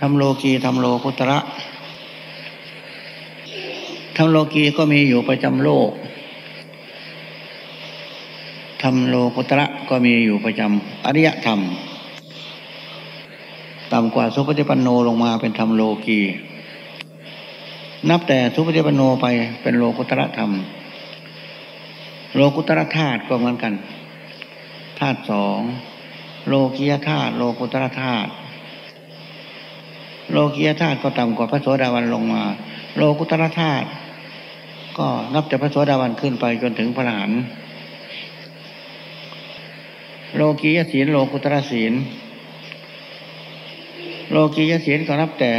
ทำโลกีทำโลกุตระทำโลกีก็มีอยู่ประจำโลกทำโลกุตระก็มีอยู่ประจำอริยธรรมต่ำกว่าสุปฏิปันโนลงมาเป็นธรรมโลกี นับแต่สุปฏิปันโนไปเป็นโลกุตระธรรม โลกุตระธาตุก็เหมือนกันธาตุสองโลกียธาตุโลกุตระธาตุ โลกียธาตุก็ต่ำกว่าพระโสดาวันลงมา โลกุตระธาตุก็นับแต่พระโสดาวันขึ้นไปจนถึงพระหานโลกียศีลโลกุตระศีล โลกียศีลก็นับแต่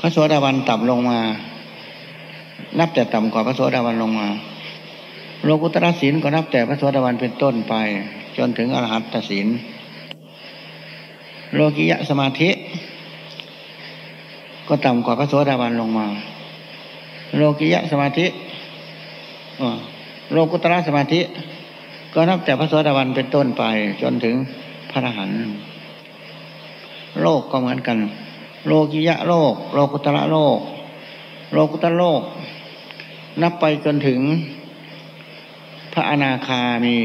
พระโสดาวันต่ำลงมา นับแต่ต่ำกว่าพระโสดาวันลงมา โลกุตระศีลก็นับแต่พระโสดาวันเป็นต้นไป จนถึงอรหัตศีล โลกิยะสมาธิ ก็ต่ำกว่าพระโสดาบันลงมา โลกิยะสมาธิโลกุตระสมาธิ ก็นับแต่พระโสดาบันเป็นต้นไปจนถึงพระอรหันต์โลกก็เหมือนกัน โลกิยะโลก โลกุตระโลก โลกุตระโลก นับไปจนถึง พระอนาคามี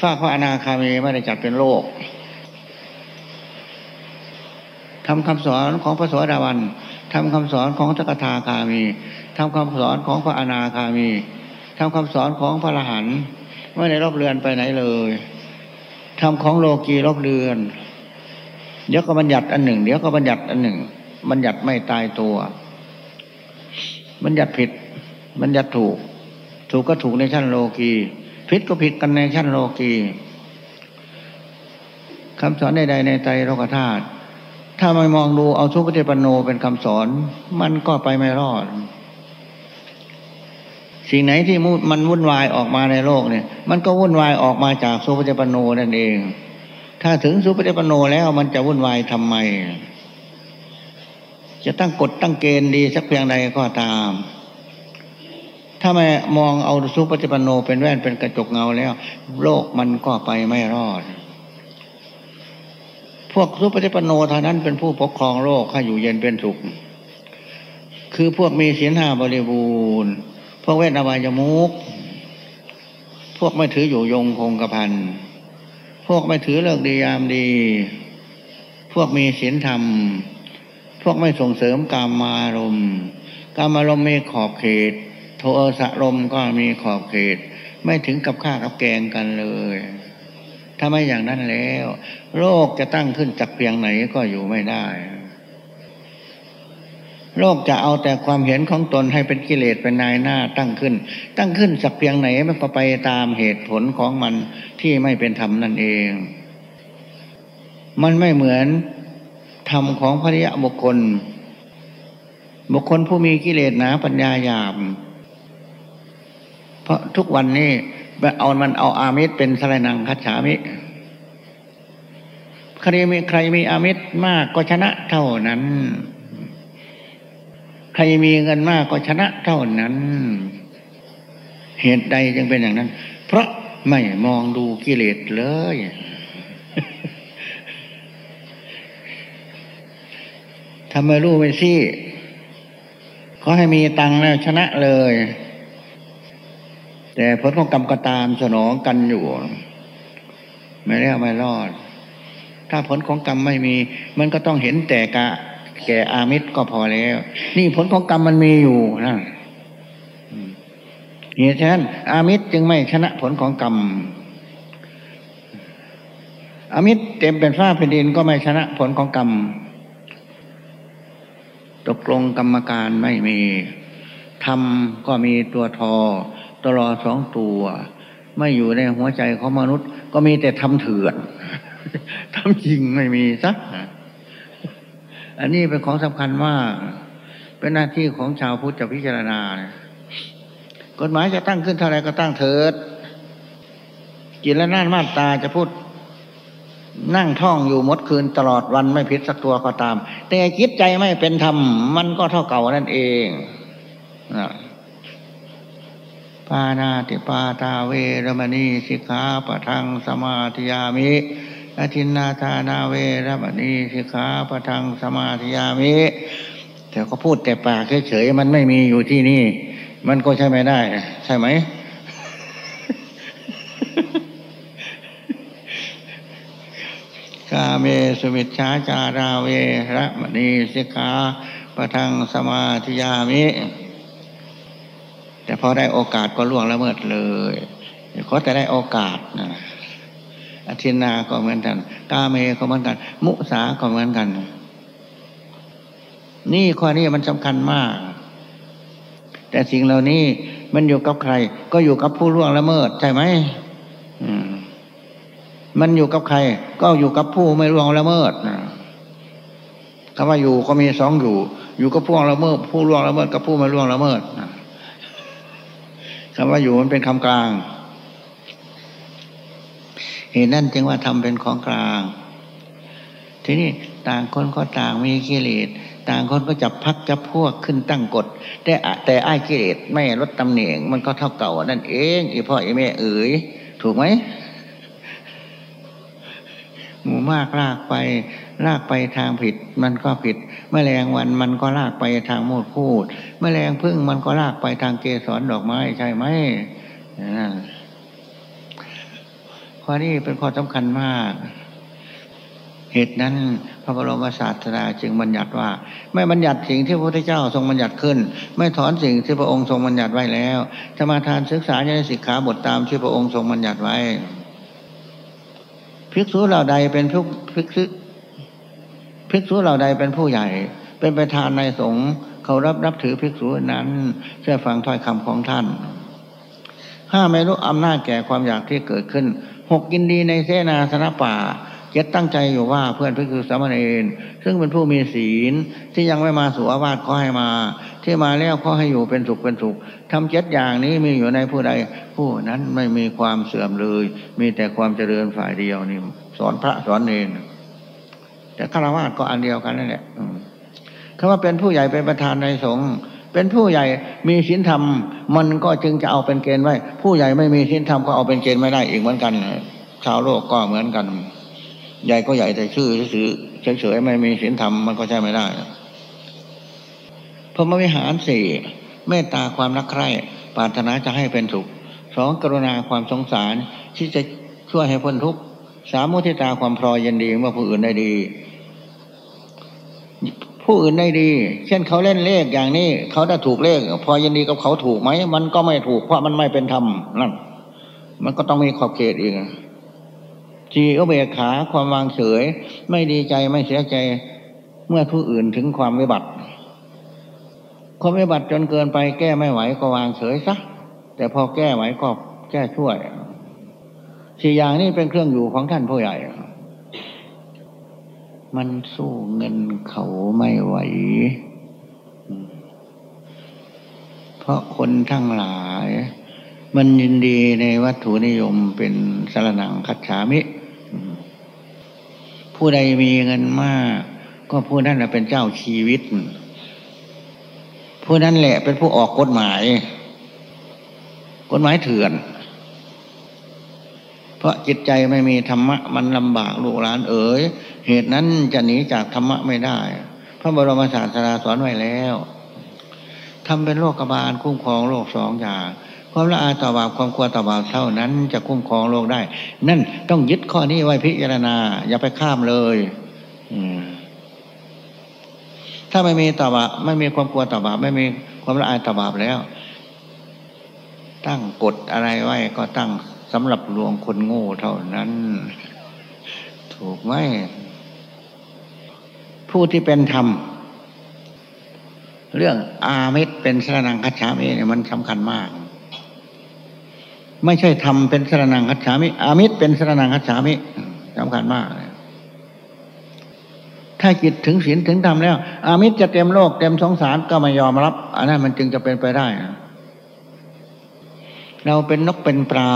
ฝากพระอนาคามีไม่ได้จัดเป็นโลก ทำคำสอนของพระสวสดาวันทำคำสอนของสกทาคามีทำคำสอนของพระอนาคามีทำคำสอนของพระอรหันต์ไม่ได้รบเรือนไปไหนเลยทำของโลกีรบเรือน เดี๋ยวก็บัญญัติอันหนึ่ง เดี๋ยวก็บัญญัติอันหนึ่ง บัญญัติไม่ตายตัว บัญญัติผิด บัญญัติถูก ถูกก็ถูกในชั้นโลกีผิดก็ผิดกันในชั้นโลกีคำสอนใดๆในใจโลกธาตุ ถ้าไม่มองดูเอาสุปฏิปันโนเป็นคำสอน มันก็ไปไม่รอด สิ่งไหนที่มันวุ่นวายออกมาในโลกเนี่ย มันก็วุ่นวายออกมาจากสุปฏิปันโนนั่นเอง ถ้าถึงสุปฏิปันโนแล้วมันจะวุ่นวายทำไม จะตั้งกฎตั้งเกณฑ์ดีสักเพียงใดก็ตาม ถ้าไม่มองเอาสุปฏิปันโนเป็นแว่นเป็นกระจกเงาแล้ว โลกมันก็ไปไม่รอด พวกสุปฏิปโนเท่านั้นเป็นผู้ปกครองโลกให้อยู่เย็นเป็นสุข คือพวกมีศีลห้าบริบูรณ์ พวกเวทนาวายมุก พวกไม่ถืออยู่ยงคงกระพัน พวกไม่ถือเลิกดียามดี พวกมีศีลธรรม พวกไม่ส่งเสริมกามารมกามารมมีขอบเขต โทสะรมก็มีขอบเขต ไม่ถึงกับฆ่ากับแกงกันเลย ถ้าไม่อย่างนั้นแล้ว โลกจะตั้งขึ้นจากเพียงไหนก็อยู่ไม่ได้ โลกจะเอาแต่ความเห็นของตนให้เป็นกิเลสเป็นนายหน้าตั้งขึ้น ตั้งขึ้นสักเพียงไหนมันก็ไปตามเหตุผลของมันที่ไม่เป็นธรรมนั่นเอง มันไม่เหมือนธรรมของพระยะบุคคล บุคคลผู้มีกิเลสหนาปัญญาหยาบเพราะทุกวันนี้ เอามันเอาอามิตรเป็นสลนังคัจฉามิใครมีใครมีอามิตรมากก็ชนะเท่านั้น ใครมีเงินมากก็ชนะเท่านั้น เหตุใดจึงเป็นอย่างนั้น เพราะไม่มองดูกิเลสเลย ทำไมรู้ไปสิเขาให้มีตังค์แล้วชนะเลย แต่ผลของกรรมก็ตามสนองกันอยู่ ไม่ได้ไม่รอด ถ้าผลของกรรมไม่มี มันก็ต้องเห็นแต่กะ แก่อามิตรก็พอแล้ว นี่ผลของกรรมมันมีอยู่นะเหตุฉะนั้นอามิตรจึงไม่ชนะผลของกรรมอามิตรเต็มเป็นฟ้าแผ่นดินก็ไม่ชนะผลของกรรมตกลงกรรมการไม่มีทำก็มีตัวทอ ตลอดสองตัว ไม่อยู่ในหัวใจของมนุษย์ ก็มีแต่ทำเถื่อนทำจริงไม่มีสักอันนี้เป็นของสำคัญมาก เป็นหน้าที่ของชาวพุทธจะพิจารณากฎหมายจะตั้งขึ้นเท่าไรก็ตั้งเถิดกินและน่านมาตาจะพูดนั่งท่องอยู่มดคืนตลอดวันไม่ผิดสักตัวก็ตาม แต่จิตใจไม่เป็นธรรมมันก็เท่าเก่านั่นเองนะ ปานาติปาตาเวรมณีสิกขาปะทังสมาธิยามิสอธินนาทานาเวรมณีสิกขาปะทังสมาธิยามิแต่ก็พูดแต่ปากเฉยๆมันไม่มีอยู่ที่นี่ มันก็ใช่ไม่ได้ ใช่ไหมกาเมสุมิชฌาจาราเวระมณีสิกขาปะทังสมาธิยามิ แต่พอได้โอกาสก็ล่วงละเมิดเลยเขาจะได้โอกาสนะอธินาก็เหมือนกัน กาเมก็เหมือนกัน มุสาก็เหมือนกัน นี่ข้อนี้มันสำคัญมาก แต่สิ่งเหล่านี้มันอยู่กับใคร ก็อยู่กับผู้ล่วงละเมิดใช่ไหมอืมมันอยู่กับใคร ก็อยู่กับผู้ไม่ล่วงละเมิดนะคำว่าอยู่ก็มีสองอยู่ อยู่กับผู้ล่วงละเมิด ผู้ล่วงละเมิดกับผู้ไม่ล่วงละเมิดนะ คำว่าอยู่มันเป็นคำกลาง เหตุนั่นจึงว่าทำเป็นของกลาง ทีนี้ต่างคนก็ต่างมีกิเลสต่างคนก็จับพักจับพวกขึ้นตั้งกฎแต่แต่ไอ้กิเลสไม่ลดตำแหน่ง มันก็เท่าเก่า นั่นเองอีพ่ออีแม่เอ๋ยถูกไหมหมู่มากลากไป ลากไปทางผิดมันก็ผิดแมลงวันมันก็ลากไปทางมูดพูดแมลงพึ่งมันก็ลากไปทางเกสรดอกไม้ใช่ไหมข้อนี้เป็นข้อสำคัญมาก เหตุนั้นพระบรมศาสดาจึงบัญญัติว่า ไม่บัญญัติสิ่งที่พระพุทธเจ้าทรงบัญญัติขึ้น ไม่ถอนสิ่งที่พระองค์ทรงบัญญัติไว้แล้วสมาทานศึกษาในสิกขาบทตามที่พระองค์ทรงบัญญัติไว้ภิกษุเหล่าใดเป็นภิกษุ ภิกษุเหล่าใดเป็นผู้ใหญ่ เป็นประธานในสงฆ์เขารับรับถือภิกษุนั้นเชื่อฟังถ้อยคำของท่านห้าไม่รู้อำนาจแก่ความอยากที่เกิดขึ้นหกกินดีในเสนาสนะป่าเจ็ดตั้งใจอยู่ว่าเพื่อนภิกษุสามเณรซึ่งเป็นผู้มีศีลที่ยังไม่มาสู่อาวาสก็ให้มา ที่มาแล้วก็ให้อยู่เป็นสุขเป็นสุขทำเจ็ดอย่างนี้มีอยู่ในผู้ใด ผู้นั้นไม่มีความเสื่อมเลย มีแต่ความเจริญฝ่ายเดียวนี่สอนพระสอนเนร แต่ฆราวาสก็อันเดียวกันนั่นแหละคำว่าเป็นผู้ใหญ่เป็นประธานในสงฆ์เป็นผู้ใหญ่มีศีลธรรม มันก็จึงจะเอาเป็นเกณฑ์ไว้ ผู้ใหญ่ไม่มีศีลธรรมก็เอาเป็นเกณฑ์ไม่ได้อีกเหมือนกัน ชาวโลกก็เหมือนกัน ใหญ่ก็ใหญ่แต่ชื่อซื่อเฉยๆไม่มีศีลธรรมมันก็ใช่ไม่ได้พรหมวิหารสี่เมตตาความรักใคร่ปรารถนาจะให้เป็นสุขสองกรุณาความสงสารที่จะช่วยให้พ้นทุกข์ สามมุทิตาความพรอยยินดีเมื่อผู้อื่นได้ดี ผู้อื่นได้ดี เช่นเขาเล่นเลขอย่างนี้ เขาได้ถูกเลข พอยินดีกับเขาถูกไหม มันก็ไม่ถูกเพราะมันไม่เป็นธรรมนั่นมันก็ต้องมีขอบเขตอีกจีก็เบกขาความวางเฉย ไม่ดีใจไม่เสียใจ เมื่อผู้อื่นถึงความวิบัติความวิบัติจนเกินไปแก้ไม่ไหวก็วางเฉยซะแต่พอแก้ไหวก็แก้ช่วย สี่อย่างนี้เป็นเครื่องอยู่ของท่านผู้ใหญ่ มันสู้เงินเขาไม่ไหว เพราะคนทั้งหลาย มันยินดีในวัตถุนิยมเป็นสารนังคัจฉามิ ผู้ใดมีเงินมาก ก็ผู้นั้นแหละเป็นเจ้าชีวิต ผู้นั้นแหละเป็นผู้ออกกฎหมาย กฎหมายเถื่อน เพราะจิตใจไม่มีธรรมะมันลำบากลูกหลานเอ๋ยเหตุนั้นจะหนีจากธรรมะไม่ได้ พระบรมศาสดาสอนไว้แล้วทำเป็นโรคกบาลคุ้มครองโรคสองอย่างความละอายต่อบาปความกลัวต่อบาปเท่านั้นจะคุ้มครองโลกได้ นั่นต้องยึดข้อนี้ไว้พิจารณา อย่าไปข้ามเลยถ้าไม่มีต่อบาปไม่มีความกลัวต่อบาปไม่มีความละอายต่อบาปแล้ว ตั้งกฎอะไรไว้ก็ตั้ง สำหรับลวงคนโง่เท่านั้น ถูกไหมผู้ที่เป็นธรรม เรื่องอามิตรเป็นสรนังคัจฉามิเนี่ยมันสำคัญมาก ไม่ใช่ทำเป็นสรนังคัจฉามิ อามิตรเป็นสรนังคัจฉามิสำคัญมากเลยถ้าจิตถึงศีลถึงธรรมแล้ว อามิตรจะเต็มโลกเต็มสงสารก็ไม่ยอมรับ อันนั้นมันจึงจะเป็นไปได้ เราเป็นนกเป็นปลา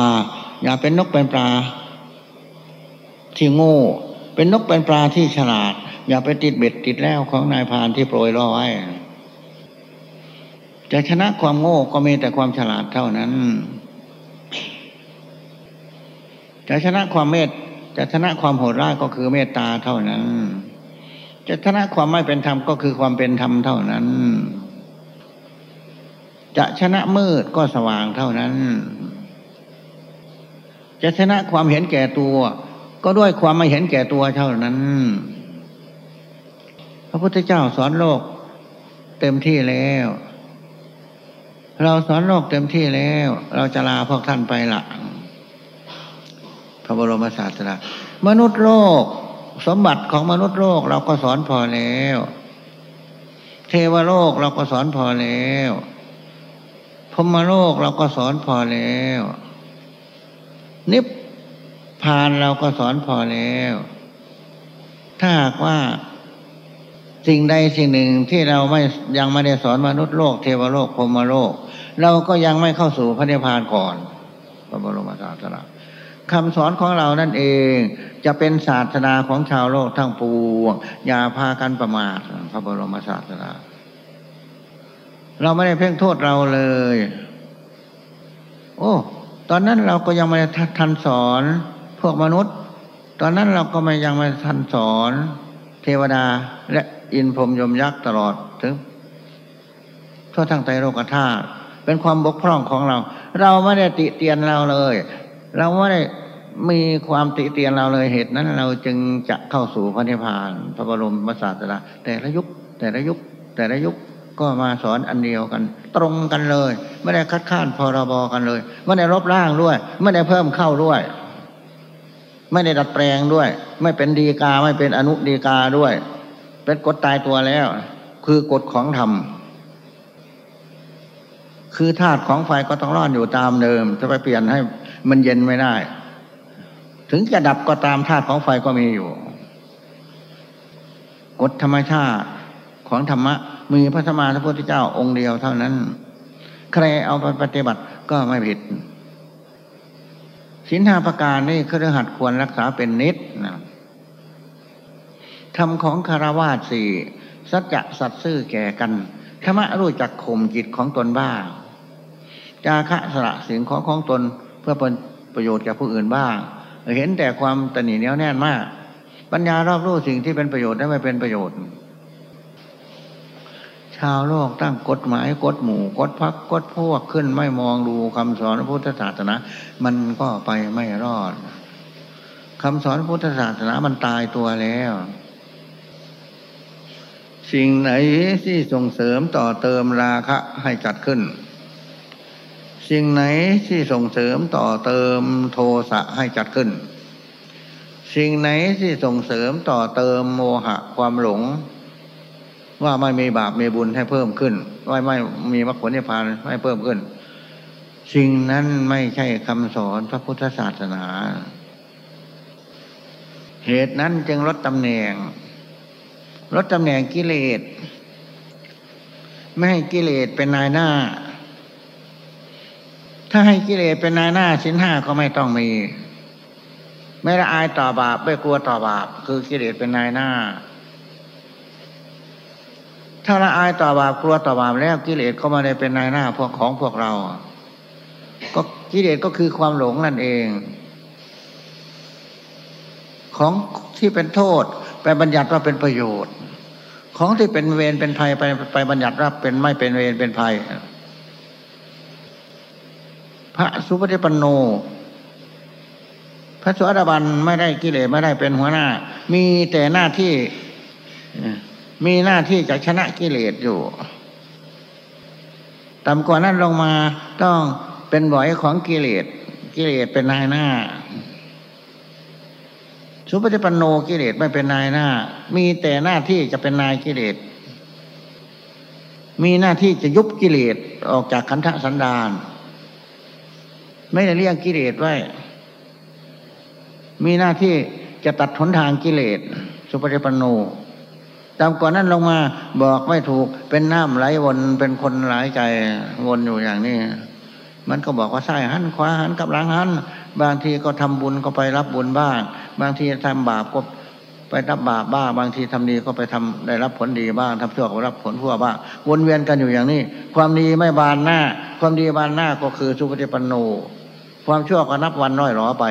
อย่าเป็นนกเป็นปลาที่โง่ เป็นนกเป็นปลาที่ฉลาด อย่าไปติดเบ็ดติดแล้วของนายพานที่โปรยล่อไว้จะชนะความโง่ก็มีแต่ความฉลาดเท่านั้น จะชนะความเมตจะชนะความโหดร้ายก็คือเมตตาเท่านั้น จะชนะความไม่เป็นธรรมก็คือความเป็นธรรมเท่านั้น จะชนะมืดก็สว่างเท่านั้น จะชนะความเห็นแก่ตัว ก็ด้วยความไม่เห็นแก่ตัวเท่านั้น พระพุทธเจ้าสอนโลก เต็มที่แล้ว เราสอนโลกเต็มที่แล้ว เราจะลาพวกท่านไปละพระบรมศาสดามนุษย์โลก สมบัติของมนุษย์โลกเราก็สอนพอแล้ว เทวโลกเราก็สอนพอแล้วพมโลกเราก็สอนพอแล้ว นิพพานเราก็สอนพอแล้ว ถ้าหากว่าสิ่งใดสิ่งหนึ่งที่เราไม่ยังไม่ได้สอนมนุษย์โลกเทวโลกพรมโลก เราก็ยังไม่เข้าสู่พระนิพพานก่อนพระบรมศาสดาคำสอนของเรานั่นเองจะเป็นศาสนาของชาวโลกทั้งปวงอย่าพากันประมาทพระบรมศาสดาเราไม่ได้เพ่งโทษเราเลย โอ้ ตอนนั้นเราก็ยังไม่ทันสอน พวกมนุษย์ ตอนนั้นเราก็ไม่ยังไม่ทันสอน เทวดาและอินพรหมยมยักษ์ตลอดถึงทั่วทั้งไตรโลกธาตุเป็นความบกพร่องของเรา เราไม่ได้ติเตียนเราเลย เราไม่ได้มีความติเตียนเราเลยเหตุนั้น เราจึงจะเข้าสู่พระนิพพาน พระบรมศาสดาแต่ละยุคแต่ละยุคแต่ละยุค ก็มาสอนอันเดียวกัน ตรงกันเลย ไม่ได้คัดค้านพรบกันเลย ไม่ได้ลบล้างด้วย ไม่ได้เพิ่มเข้าด้วย ไม่ได้ดัดแปลงด้วย ไม่เป็นดีกาไม่เป็นอนุดีกาด้วย เป็นกฎตายตัวแล้ว คือกฎของธรรมคือธาตุของไฟก็ต้องร้อนอยู่ตามเดิม จะไปเปลี่ยนให้มันเย็นไม่ได้ ถึงจะดับก็ตามธาตุของไฟก็มีอยู่ กฎธรรมชาติของธรรมะ มีพระสมมาพระพุทธเจ้าองค์เดียวเท่านั้น ใครเอาไปปฏิบัติก็ไม่ผิดสินห้าประการนี่คือหัดควรรักษาเป็นนิดนะธรรมของคารวาสสี่สัจจะสัตซ์ซื่อแก่กันธรรมะรู้จักข่มจิตของตนบ้าง จาคะสละสิ่งของของตนเพื่อเป็นประโยชน์แก่ผู้อื่นบ้าง เห็นแต่ความตนีเหนียวแน่นมาก ปัญญารอบรู้สิ่งที่เป็นประโยชน์และไม่เป็นประโยชน์ ชาวโลกตั้งกฎหมายกฎหมู่กฎพักกฎพวกขึ้นไม่มองดูคำสอนพุทธศาสนา มันก็ไปไม่รอดคำสอนพุทธศาสนามันตายตัวแล้ว สิ่งไหนที่ส่งเสริมต่อเติมราคะให้จัดขึ้น สิ่งไหนที่ส่งเสริมต่อเติมโทสะให้จัดขึ้น สิ่งไหนที่ส่งเสริมต่อเติมโมหะความหลง ว่าไม่มีบาปมีบุญให้เพิ่มขึ้นว่าไม่มีมรรคผลนิพพานให้เพิ่มขึ้น สิ่งนั้นไม่ใช่คำสอนพระพุทธศาสนา เหตุนั้นจึงลดตำแหน่ง ลดตำแหน่งกิเลส ไม่ให้กิเลสเป็นนายหน้า ถ้าให้กิเลสเป็นนายหน้าชิ้นห้าก็ไม่ต้องมี ไม่ละอายต่อบาปไม่กลัวต่อบาป คือกิเลสเป็นนายหน้า ถ้าละอายต่อบาปกลัวต่อบาปแล้วกิเลสก็มาได้เป็นนายหน้าพวกของพวกเรา ก็กิเลสก็คือความหลงนั่นเอง ของที่เป็นโทษไปบัญญัติว่าเป็นประโยชน์ ของที่เป็นเวรเป็นภัยไปไปบัญญัติว่าเป็นไม่เป็นเวรเป็นภัย พระสุปฏิปันโน พระสวัสดิบันไม่ได้กิเลสไม่ได้เป็นหัวหน้า มีแต่หน้าที่ มีหน้าที่จะชนะกิเลสอยู่ต่ำกว่านั้นลงมาต้องเป็นบ่อยของกิเลสกิเลสเป็นนายหน้า สุปฏิปันโนกิเลสไม่เป็นนายหน้า มีแต่หน้าที่จะเป็นนายกิเลสมีหน้าที่จะยุบกิเลสออกจากขันธสันดาน ไม่ได้เลี้ยงกิเลสไว้ มีหน้าที่จะตัดหนทางกิเลสสุปฏิปันโน ตามก่อนนั้นลงมาบอกไม่ถูกเป็นน้ำไหลวนเป็นคนหลายใจวนอยู่อย่างนี้ มันก็บอกว่าใช่หันขวาหันกับหลังหันบางทีก็ทำบุญก็ไปรับบุญบ้าง บางทีทำบาปก็ไปรับบาปบ้างบางทีทำดีก็ไปทำได้รับผลดีบ้างทำชั่วก็รับผลชั่วบ้างวนเวียนกันอยู่อย่างนี้ ความดีไม่บานหน้า ความดีบานหน้าก็คือสุปฏิปันโน ความชั่วก็นับวันน้อยหรอไป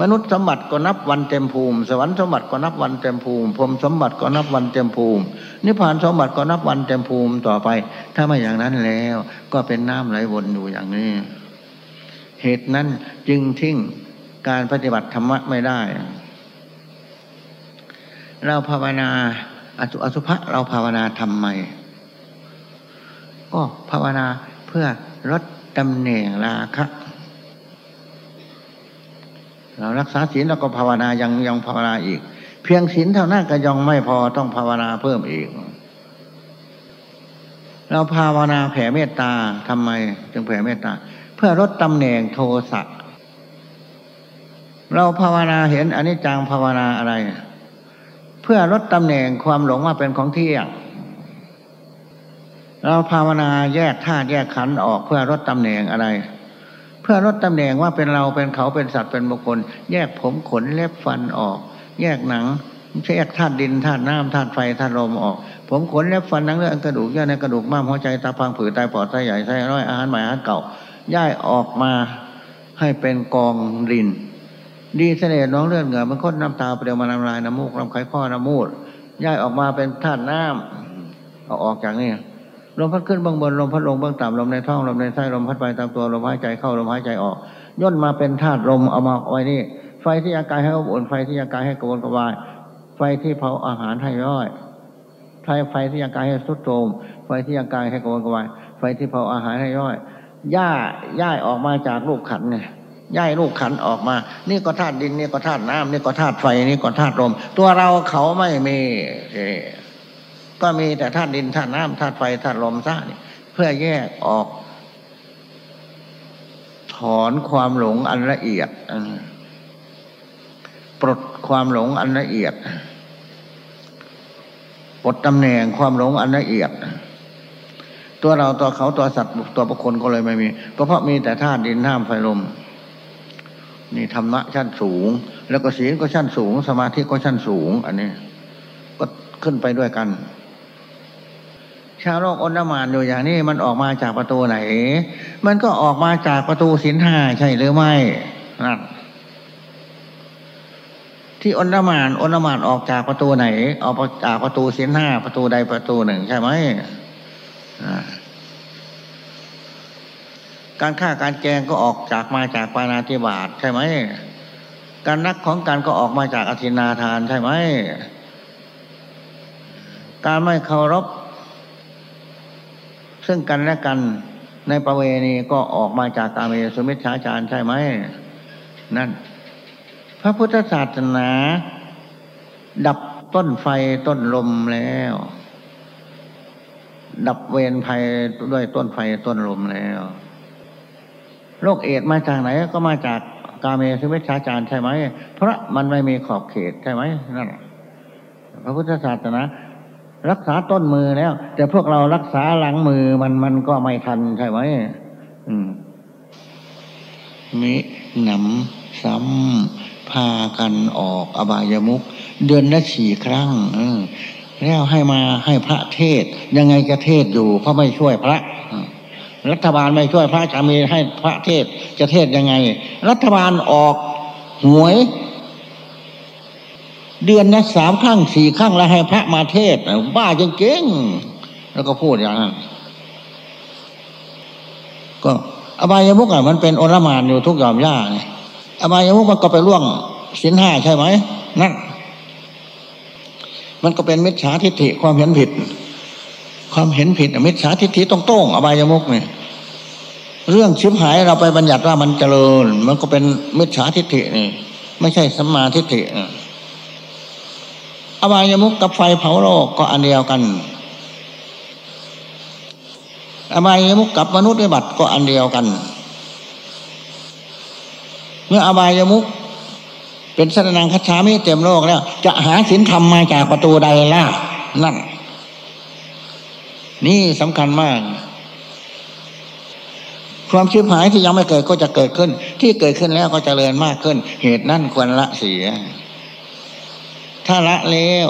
มนุษย์สมบัติก็นับวันเต็มภูมิ สวรรค์สมบัติก็นับวันเต็มภูมิพรมสมบัติก็นับวันเต็มภูมินิพพานสมบัติก็นับวันเต็มภูมิต่อไป ถ้าไม่อย่างนั้นแล้ว ก็เป็นน้ำไหลวนอยู่อย่างนี้ เหตุนั้นจึงทิ้งการปฏิบัติธรรมะไม่ได้ เราภาวนาอสุอสุภะเราภาวนาทำไมก็ภาวนาเพื่อลดตำแหน่งราคะ เรารักษาศีลเราก็ภาวนายังยังภาวนาอีก เพียงศีลเท่านั้นก็ยังไม่พอต้องภาวนาเพิ่มอีก เราภาวนาแผ่เมตตาทำไม จึงแผ่เมตตา เพื่อลดตำแหน่งโทสะเราภาวนาเห็นอนิจจังภาวนาอะไร เพื่อลดตำแหน่งความหลงว่าเป็นของเที่ยงเราภาวนาแยกธาตุแยกขันธ์ออกเพื่อลดตำแหน่งอะไร เพื่อลดตำแหน่งว่าเป็นเราเป็นเขาเป็นสัตว์เป็นบุคคล แยกผมขนเล็บฟันออก แยกหนังแยกธาตุดินธาตุน้ำธาตุไฟธาตุลมออก ผมขนเล็บฟันหนังเลือดกระดูกเยื่อในกระดูกม้ามหัวใจตาพังผืดไตปอดไตใหญ่ไตน้อยอาหารใหม่อาหารเก่าย่ายออกมาให้เป็นกองดิน ดีเสน่ห์น้องเลือดเหงื่อมันค้นน้ำตาเปลี่ยวมาน้ำลายน้ำมูกน้ำไข้ข้อน้ำมูดย่ายออกมาเป็นธาตุน้ำเอาออกจากนี่ ลมพัดขึ้นบางบนลมพัดลงบางต่ำลมในท้องลมในไส้ลมพัดไปตามตัวลมหายใจเข้าลมหายใจออกย่นมาเป็นธาตุลมเอามาไว้นี่ ไฟที่อากายให้อบอุ่นไฟที่อากายให้กระวนกระวาย ไฟที่เผาอาหารให้ย่อยไฟไฟที่อากายให้สุดโทมไฟที่อากายให้กระวนกระวายไฟที่เผาอาหารให้ย่อยหญ้าย่ายออกมาจากลูกขันเนี่ยย่ายลูกขันออกมา นี่ก็ธาตุดิน นี่ก็ธาตุน้ำนี่ก็ธาตุไฟ นี่ก็ธาตุลม ตัวเราเขาไม่มี ก็มีแต่ธาตุดินธาตุน้ำธาตุไฟธาตุลมซะนี่เพื่อแยกออก ถอนความหลงอันละเอียดปลดความหลงอันละเอียดปลดตำแหน่งความหลงอันละเอียด ตัวเราตัวเขาตัวสัตว์ตัวบุคคลก็เลยไม่มี เพราะมีแต่ธาตุดินน้ำไฟลมนี่ธรรมะชั้นสูง แล้วก็ศีลก็ชั้นสูง สมาธิก็ชั้นสูง อันนี้ ก็ขึ้นไปด้วยกัน ชาวโลกอนมานอยู่อย่างนี้มันออกมาจากประตูไหน มันก็ออกมาจากประตูสินห้าใช่หรือไม่นั่นที่อนมานอนมานออกจากประตูไหน ออกจากประตูสินห้าประตูใดประตูหนึ่งใช่ไหมการฆ่าการแกงก็ออกจากมาจากปานาธิบาตใช่ไหมการนักของการก็ออกมาจากอธินาทานใช่ไหมการไม่เคารพ ซึ่งกันและกันในประเวณีก็ออกมาจากการเมสุมิชฌาจารใช่ไหมนั่น พระพุทธศาสนา ดับต้นไฟต้นลมแล้ว ดับเวรภัยด้วยต้นไฟต้นลมแล้วโรคเอดมาจากไหนก็มาจากกาเมสุมิชฌาจารใช่ไหมเพราะมันไม่มีขอบเขตใช่ไหมนั่นพระพุทธศาสนา รักษาต้นมือแล้ว แต่พวกเรารักษาหลังมือมันมันก็ไม่ทันใช่ไหมมิหนำซ้ำพากันออกอบายมุกเดือนละสี่ครั้งแล้วให้มาให้พระเทศ ยังไงจะเทศอยู่เพราะไม่ช่วยพระรัฐบาลไม่ช่วยพระจะมีให้พระเทศจะเทศยังไง รัฐบาลออกหวย เดือนนะสามครั้งสี่ครั้งแล้วให้พระมาเทศบ้าจริงๆแล้วก็พูดอย่างนั้นก็อบายมุกอะมันเป็นอรมานอยู่ทุกยอมย่าไงอบายมุกมันก็ไปล่วงสินห้าใช่ไหมนั่นมันก็เป็นมิจฉาทิฏฐิความเห็นผิด ความเห็นผิดมิจฉาทิฏฐิต้องโต้งอบายมุกเนี่ยเรื่องชิบหายเราไปบัญญัติว่ามันเจริญ มันก็เป็นมิจฉาทิฏฐินี่ไม่ใช่สัมมาทิฏฐิ อบายมุกกับไฟเผาโลกก็อันเดียวกัน อบายมุกกับมนุษย์ในบัตรก็อันเดียวกัน เมื่ออบายมุกเป็นสนังคัจฉามิเต็มโลกแล้ว จะหาสินธรรมมาจากประตูใดล่ะนั่น นี่สำคัญมาก ความชิบหายที่ยังไม่เกิดก็จะเกิดขึ้น ที่เกิดขึ้นแล้วก็จเจริญมากขึ้น เหตุนั่นควรละเสีย ถ้าละแล้ว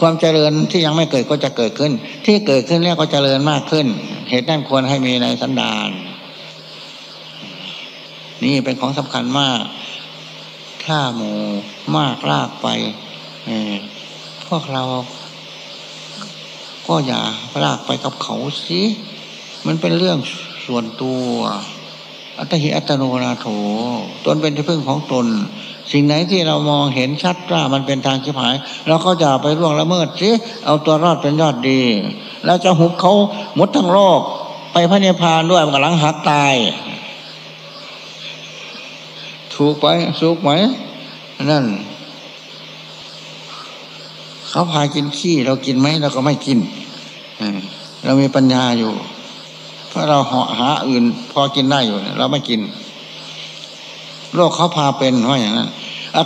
ความเจริญที่ยังไม่เกิดก็จะเกิดขึ้น ที่เกิดขึ้นแล้วก็เจริญมากขึ้น เหตุนั้นควรให้มีในสันดาน นี่เป็นของสำคัญมากฆ่าหมูมากลากไปพวกเรา ก็อย่าลากไปกับเขาสิมันเป็นเรื่องส่วนตัว อัตหิอัตโนนาโถตนเป็นที่พึ่งของตน สิ่งไหนที่เรามองเห็นชัดว่ามันเป็นทางชิบหาย เราก็จะไปล่วงละเมิดสิเอาตัวรอดเป็นยอดดีแล้วจะหุบเขาหมดทั้งโลก ไปพระนิพพานด้วยมันกำลังหักตาย ถูกไปสุกไหมนั่นเขาพากินขี้เรากินไหมเราก็ไม่กินเรามีปัญญาอยู่ เพราะเราหาอื่น พอกินได้อยู่เราไม่กิน โลกเขาพาเป็นเพราะอย่างนั้น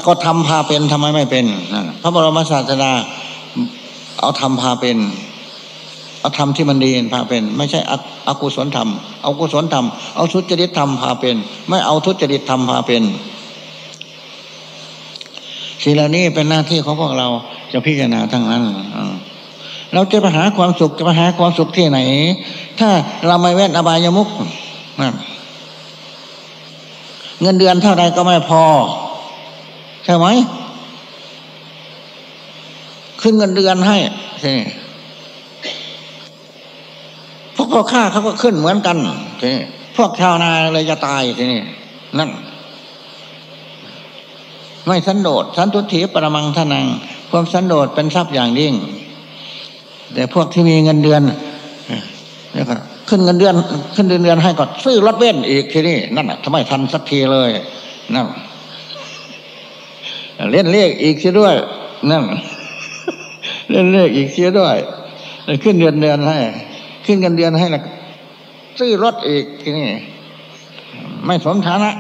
ก็ทำพาเป็นทำไมไม่เป็นพระบรมศาสดาเอาทำพาเป็น เอาธรรมที่มันดีพาเป็น ไม่ใช่อกุศลธรรมเอากุศลธรรมเอาทุจริตธรรมพาเป็น ไม่เอาทุจริตธรรมพาเป็นสิ่งเหล่านี้เป็นหน้าที่ของพวกเราจะพิจารณาทั้งนั้นเราจะไปหาความสุขจะไปหาความสุขที่ไหน ถ้าเราไม่เว้นอบายมุก เงินเดือนเท่าไรก็ไม่พอ ใช่ไหมขึ้นเงินเดือนให้ใช่พวกพ่อข้าเขาก็ขึ้นเหมือนกันทีนี้พวกชาวนาเลยจะตายทีนี้นั่น ไม่สันโดษสันตุถีปรมังทนังความสันโดษเป็นทรัพย์อย่างยิ่ง แต่พวกที่มีเงินเดือนนี่ก็ ขึ้นเงินเดือน ขึ้นเดือนเดือนให้ก่อนซื้อรถเบ้นอีกทีนี้นั่นทำไมทันสักทีเลยนั่นเล่นเลขอีกเสียด้วยนั่นเล่นเลขอีกเสียด้วยขึ้นเดือนเดือนให้ ขึ้นเงินเดือนให้ละซื้อรถอีกทีนี้ไม่สมฐานะ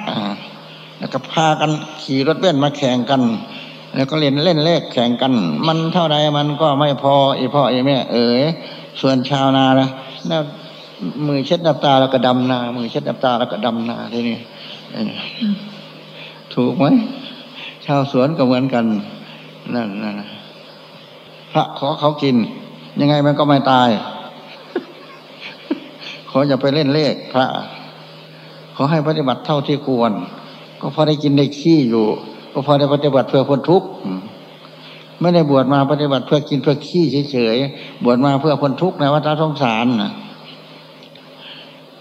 แล้วก็พากันขี่รถเบ้นมาแข่งกัน แล้วก็เล่นเล่นเลขแข่งกัน มันเท่าไรมันก็ไม่พออีพ่ออีแม่ เอ๋ยส่วนชาวนาละแล้ว มือเช็ดน้ำตาแล้วก็ดำนา มือเช็ดน้ำตาแล้วก็ดำนาทีนี้ถูกไหมชาวสวนก็เหมือนกันนั่นนั่นพระขอเขากิน ยังไงมันก็ไม่ตาย ขออย่าไปเล่นเลขพระ ขอให้ปฏิบัติเท่าที่ควร ก็พอได้กินได้ขี้อยู่ ก็พอได้ปฏิบัติเพื่อพ้นทุกข์ไม่ได้บวชมาปฏิบัติเพื่อกินเพื่อขี้เฉยๆบวชมาเพื่อพ้นทุกข์ในวัฏสงสารนะ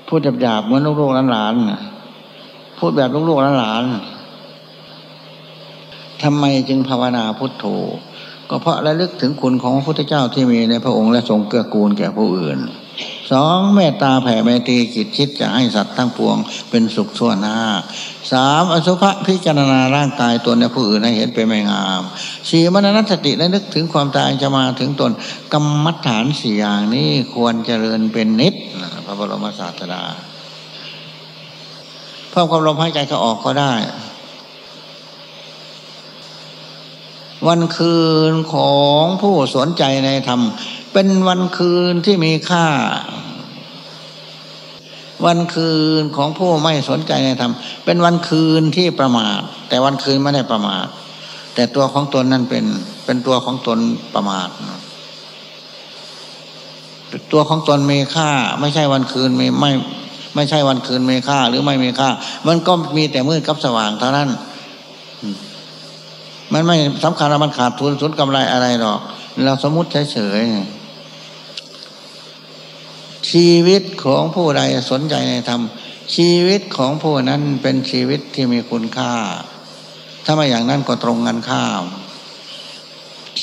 พูดหยาบๆเหมือนลูกๆหลานๆพูดแบบลูกๆหลานๆทำไมจึงภาวนาพุทโธก็เพราะระลึกถึงคุณของพระพุทธเจ้าที่มีในพระองค์และทรงเกื้อกูลแก่ผู้อื่น สองเมตตาแผ่เมตรีจิตคิดจะให้สัตว์ทั้งปวงเป็นสุขทั่วหน้าสามอสุภะพิจารณาร่างกายตนและผู้อื่นให้เห็นเป็นไม่งามสี่มรณสติและนึกถึงความตายจะมาถึงตนกรรมฐานสี่อย่างนี้ควรเจริญเป็นนิดพระบรมศาสดาเพิ่มความลมหายใจเขาออกก็ได้ วันคืนของผู้สนใจในธรรม เป็นวันคืนที่มีค่า วันคืนของผู้ไม่สนใจในธรรมเป็นวันคืนที่ประมาท แต่วันคืนไม่ได้ประมาท แต่ตัวของตนนั่นเป็นเป็นตัวของตนประมาทตัวของตนมีค่า ไม่ใช่วันคืนมีไม่ไม่ใช่วันคืนมีค่าหรือไม่มีค่า มันก็มีแต่มืดกับสว่างเท่านั้น มันไม่สำคัญว่ามันขาดทุนสุนกำไรอะไรหรอก เราสมมติเฉยๆ ชีวิตของผู้ใดสนใจในธรรม ชีวิตของผู้นั้นเป็นชีวิตที่มีคุณค่า ถ้าไม่อย่างนั้นก็ตรงกันข้าม